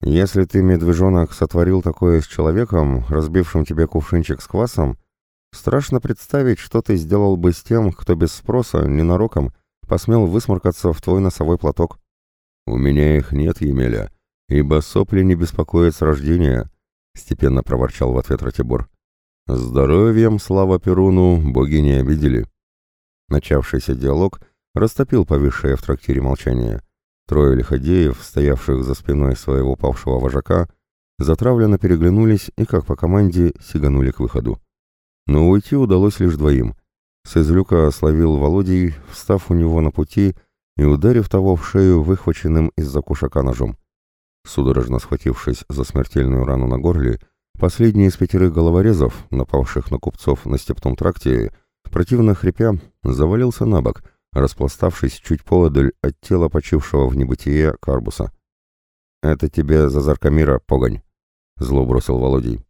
«Если ты, медвежонок, сотворил такое с человеком, разбившим тебе кувшинчик с квасом, страшно представить, что ты сделал бы с тем, кто без спроса, ненароком, посмел высморкаться в твой носовой платок. У меня их нет, Емеля, ибо сопли не беспокоят с рождения», — степенно проворчал в ответ Ратибор. «Здоровьем, слава Перуну, боги не обидели». Начавшийся диалог растопил повисшее в трактире молчание. Трое лиходеев, стоявших за спиной своего павшего вожака, затравленно переглянулись и, как по команде, сиганули к выходу. Но уйти удалось лишь двоим. С излюка словил Володей, встав у него на пути и ударив того в шею выхваченным из-за кушака ножом. Судорожно схватившись за смертельную рану на горле, Последний из пятерых головорезов, напавших на купцов на степном тракте, противно хрипя, завалился на бок, распластавшись чуть поодаль от тела почившего в небытие Карбуса. «Это тебе за Заркамира, погонь!» — зло бросил Володей.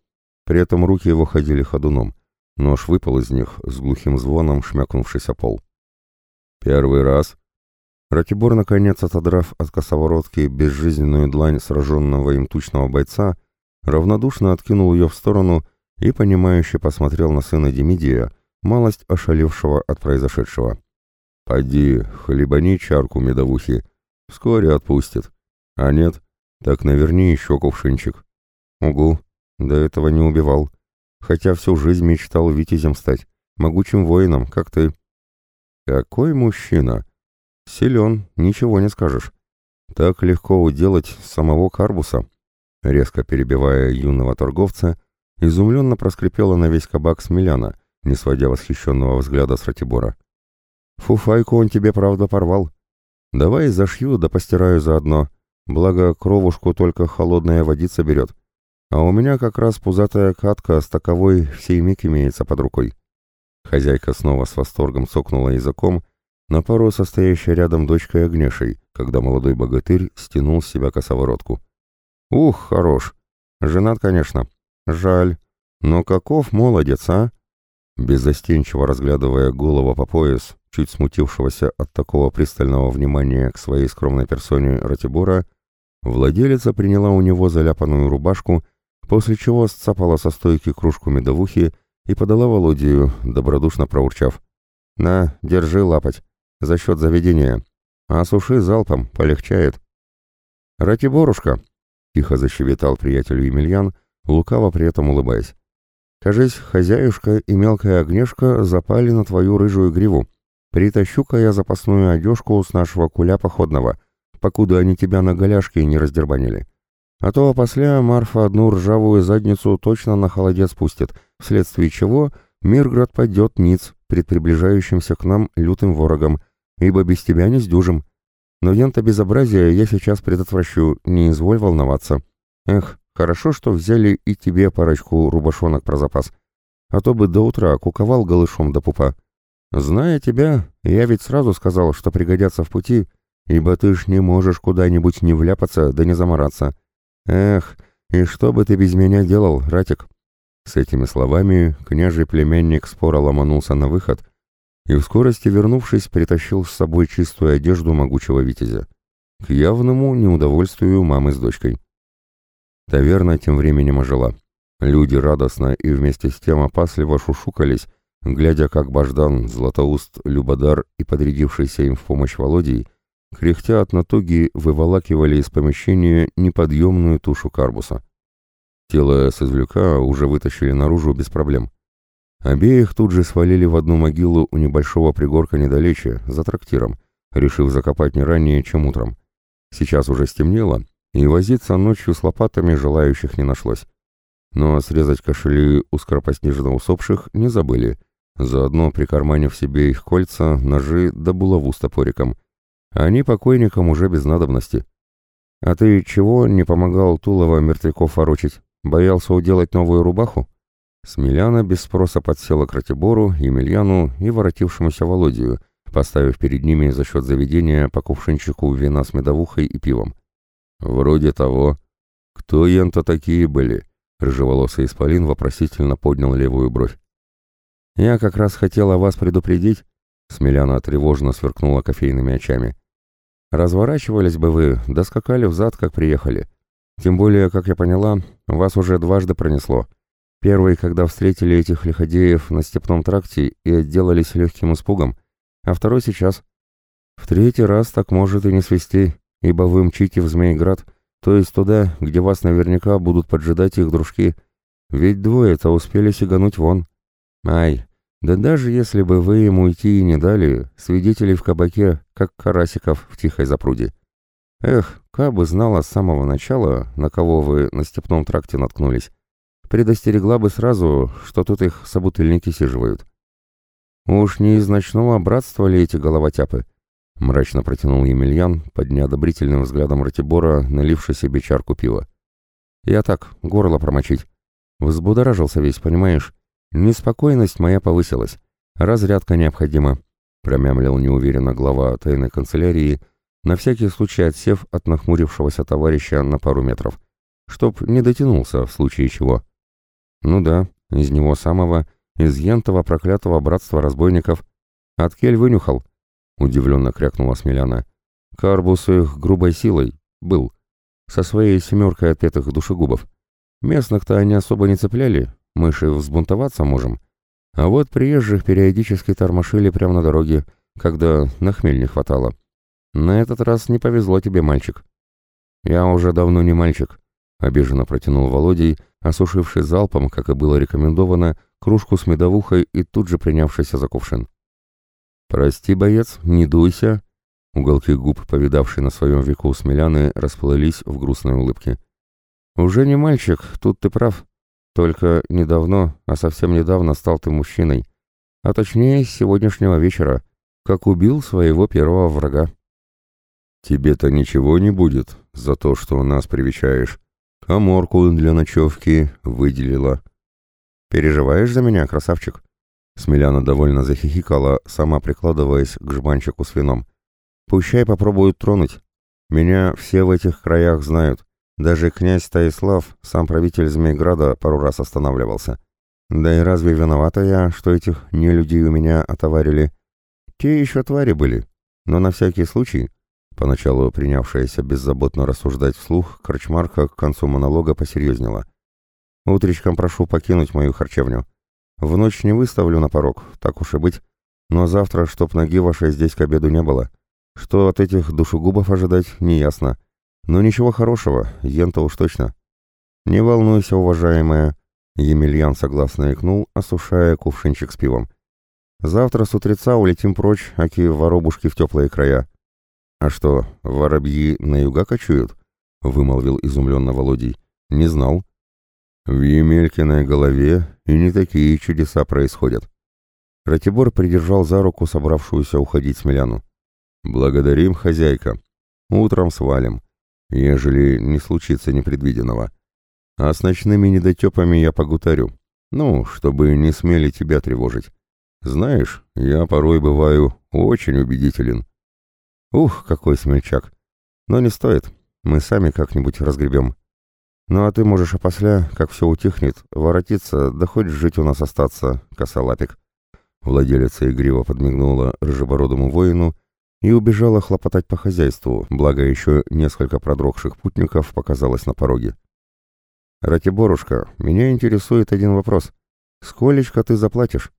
При этом руки его ходили ходуном. Нож выпал из них, с глухим звоном шмякнувшись о пол. «Первый раз!» Ратибор, наконец, отодрав от косоворотки безжизненную длань сраженного им тучного бойца, — равнодушно откинул ее в сторону и, понимающе посмотрел на сына Демидия, малость ошалевшего от произошедшего. «Поди, хлебани чарку медовухи, вскоре отпустит. А нет, так наверни еще кувшинчик». «Угу, до этого не убивал. Хотя всю жизнь мечтал витязем стать, могучим воином, как ты». «Какой мужчина! Силен, ничего не скажешь. Так легко уделать самого Карбуса». Резко перебивая юного торговца, изумленно проскрипела на весь кабак Смеляна, не сводя восхищенного взгляда с Ратибора. «Фуфайку он тебе, правда, порвал. Давай зашью да постираю заодно, благо кровушку только холодная водица берет. А у меня как раз пузатая катка с таковой всей миг имеется под рукой». Хозяйка снова с восторгом цокнула языком, на пару состоящей рядом дочкой Огнешей, когда молодой богатырь стянул с себя косоворотку. Ух, хорош. Женат, конечно. Жаль. Но каков молодец, а? Беззастенчиво разглядывая голову по пояс, чуть смутившегося от такого пристального внимания к своей скромной персоне Ратибора, владелица приняла у него заляпанную рубашку, после чего сцапала со стойки кружку медовухи и подала Володию, добродушно проурчав. «На, держи лапать, за счет заведения. А суши залпом, полегчает». «Ратиборушка», Тихо защебетал приятель Емельян, лукаво при этом улыбаясь. «Кажись, хозяюшка и мелкая огнешка запали на твою рыжую гриву. Притащу-ка я запасную одежку с нашего куля походного, покуда они тебя на голяшке не раздербанили. А то после Марфа одну ржавую задницу точно на холодец пустит, вследствие чего Мирград пойдет ниц пред приближающимся к нам лютым ворогом, ибо без тебя не сдюжим. Но янта безобразия я сейчас предотвращу, не изволь волноваться. Эх, хорошо, что взяли и тебе парочку рубашонок про запас. А то бы до утра куковал голышом до пупа. Зная тебя, я ведь сразу сказал, что пригодятся в пути, ибо ты ж не можешь куда-нибудь не вляпаться да не замораться. Эх, и что бы ты без меня делал, Ратик?» С этими словами княжий племянник споро ломанулся на выход, и в скорости, вернувшись, притащил с собой чистую одежду могучего витязя. К явному неудовольствию мамы с дочкой. Таверна тем временем ожила. Люди радостно и вместе с тем опасливо шушукались, глядя, как Баждан, Златоуст, Любодар и подрядившийся им в помощь Володей, кряхтя от натуги, выволакивали из помещения неподъемную тушу карбуса. Тело Созвлюка уже вытащили наружу без проблем. Обеих тут же свалили в одну могилу у небольшого пригорка недалече, за трактиром, решив закопать не ранее, чем утром. Сейчас уже стемнело, и возиться ночью с лопатами желающих не нашлось. Но срезать кошели у скоропоснежно усопших не забыли, заодно прикарманив себе их кольца, ножи да булаву с топориком. Они покойникам уже без надобности. «А ты чего не помогал Тулова мертвяков ворочить? Боялся уделать новую рубаху?» Смеляна без спроса подсела к Ратибору, Емельяну и воротившемуся Володию, поставив перед ними за счет заведения по кувшинчику вина с медовухой и пивом. «Вроде того. Кто янто такие были?» Рыжеволосый исполин вопросительно поднял левую бровь. «Я как раз хотела вас предупредить», — Смеляна тревожно сверкнула кофейными очами. «Разворачивались бы вы, да скакали взад, как приехали. Тем более, как я поняла, вас уже дважды пронесло. Первый, когда встретили этих лиходеев на степном тракте и отделались легким испугом, а второй сейчас. В третий раз так может и не свести, ибо вы мчите в Змейград, то есть туда, где вас наверняка будут поджидать их дружки, ведь двое-то успели сигануть вон. Ай, да даже если бы вы ему уйти и не дали, свидетелей в кабаке, как карасиков в тихой запруде. Эх, кабы знала с самого начала, на кого вы на степном тракте наткнулись, предостерегла бы сразу, что тут их собутыльники сиживают. Уж не из ночного братства ли эти головотяпы? Мрачно протянул Емельян, под неодобрительным взглядом Ратибора, наливший себе чарку пива. «Я так, горло промочить. Взбудоражился весь, понимаешь? Неспокойность моя повысилась. Разрядка необходима», — промямлил неуверенно глава тайной канцелярии, на всякий случай отсев от нахмурившегося товарища на пару метров, чтоб не дотянулся в случае чего. «Ну да, из него самого, из ентова проклятого братства разбойников. Откель вынюхал, Удивленно крякнула Смеляна. Карбус их грубой силой был. Со своей семеркой отпетых душегубов. Местных-то они особо не цепляли, мы же взбунтоваться можем. А вот приезжих периодически тормошили прямо на дороге, когда на хмель не хватало. На этот раз не повезло тебе, мальчик. Я уже давно не мальчик, обиженно протянул Володей, осушивший залпом, как и было рекомендовано, кружку с медовухой и тут же принявшийся за кувшин. «Прости, боец, не дуйся!» Уголки губ, повидавшие на своем веку смеляны, расплылись в грустной улыбке. «Уже не мальчик, тут ты прав. Только недавно, а совсем недавно стал ты мужчиной. А точнее, с сегодняшнего вечера, как убил своего первого врага». «Тебе-то ничего не будет за то, что нас привечаешь. Коморку для ночевки выделила». «Переживаешь за меня, красавчик?» Смеляна довольно захихикала, сама прикладываясь к жбанчику с вином. «Пущай попробуют тронуть. Меня все в этих краях знают. Даже князь Таислав, сам правитель Змейграда, пару раз останавливался. Да и разве виновата я, что этих нелюдей у меня отоварили? Те еще твари были. Но на всякий случай...» Поначалу принявшаяся беззаботно рассуждать вслух, корчмарка к концу монолога посерьезнела. «Утречком прошу покинуть мою харчевню. В ночь не выставлю на порог, так уж и быть. Но завтра, чтоб ноги вашей здесь к обеду не было. Что от этих душегубов ожидать, неясно. Но ничего хорошего, ента уж точно. Не волнуйся, уважаемая. Емельян согласно икнул, осушая кувшинчик с пивом. Завтра с утреца улетим прочь, аки воробушки в теплые края. А что, воробьи на юга кочуют? Вымолвил изумленно Володей. Не знал. В Емелькиной голове и не такие чудеса происходят. Ратибор придержал за руку собравшуюся уходить Смеляну. «Благодарим, хозяйка. Утром свалим, ежели не случится непредвиденного. А с ночными недотепами я погутарю. Ну, чтобы не смели тебя тревожить. Знаешь, я порой бываю очень убедителен». «Ух, какой смельчак! Но не стоит, мы сами как-нибудь разгребем». Ну а ты можешь опосля, как все утихнет, воротиться, да хоть жить у нас остаться, косолапик. Владелица игриво подмигнула рыжебородому воину и убежала хлопотать по хозяйству, благо еще несколько продрогших путников показалось на пороге. «Ратиборушка, меня интересует один вопрос. Сколечко ты заплатишь?»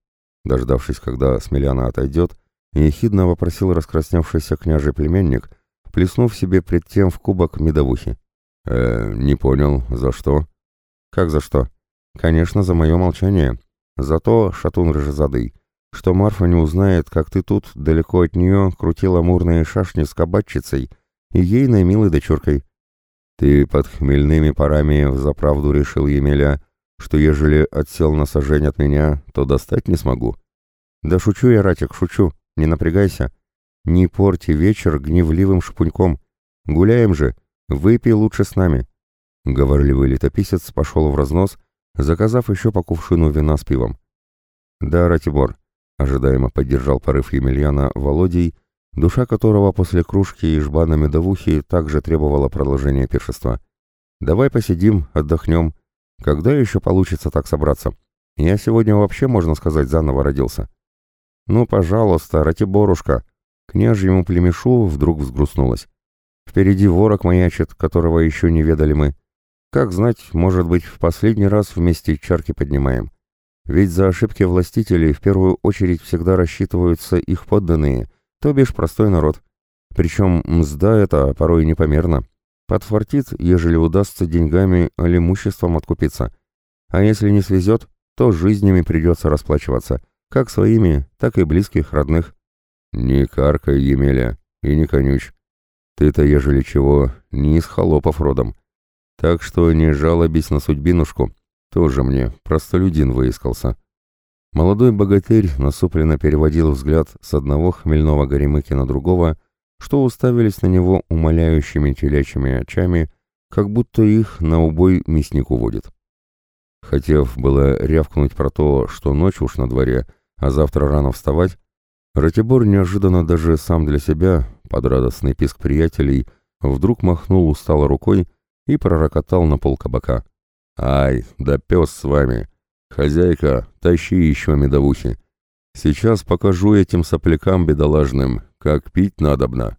Дождавшись, когда Смеляна отойдет, ехидно вопросил раскрасневшийся княжий племянник, плеснув себе пред тем в кубок медовухи. «Э, не понял, за что?» «Как за что?» «Конечно, за мое молчание. Зато, шатун рыжезадый, что Марфа не узнает, как ты тут, далеко от нее, крутил амурные шашни с кабачицей и ейной милой дочуркой. Ты под хмельными парами взаправду решил, Емеля, что ежели отсел на сожень от меня, то достать не смогу. Да шучу я, Ратик, шучу, не напрягайся. Не порти вечер гневливым шпуньком. Гуляем же, выпей лучше с нами. Говорливый летописец пошел в разнос, заказав еще по кувшину вина с пивом. Да, Ратибор, ожидаемо поддержал порыв Емельяна Володей, душа которого после кружки и жбана медовухи также требовала продолжения пиршества. «Давай посидим, отдохнем. Когда еще получится так собраться? Я сегодня вообще, можно сказать, заново родился». «Ну, пожалуйста, Ратиборушка!» Княжьему племешу вдруг взгрустнулось. «Впереди ворог маячит, которого еще не ведали мы. Как знать, может быть, в последний раз вместе чарки поднимаем. Ведь за ошибки властителей в первую очередь всегда рассчитываются их подданные, то бишь простой народ. Причем мзда это порой непомерна. Подфартит, ежели удастся деньгами или имуществом откупиться. А если не свезет, то жизнями придется расплачиваться, как своими, так и близких, родных. Не каркай, Емеля, и не конюч. Ты-то, ежели чего, не из холопов родом. Так что не жалобись на судьбинушку, тоже мне простолюдин выискался. Молодой богатырь насупленно переводил взгляд с одного хмельного горемыки на другого, что уставились на него умоляющими телячьими очами, как будто их на убой мясник уводит. Хотев было рявкнуть про то, что ночь уж на дворе, а завтра рано вставать, Ратибор неожиданно даже сам для себя, под радостный писк приятелей, вдруг махнул устало рукой и пророкотал на пол кабака. «Ай, да пес с вами! Хозяйка, тащи еще медовухи! Сейчас покажу этим соплякам бедолажным, как пить надобно!»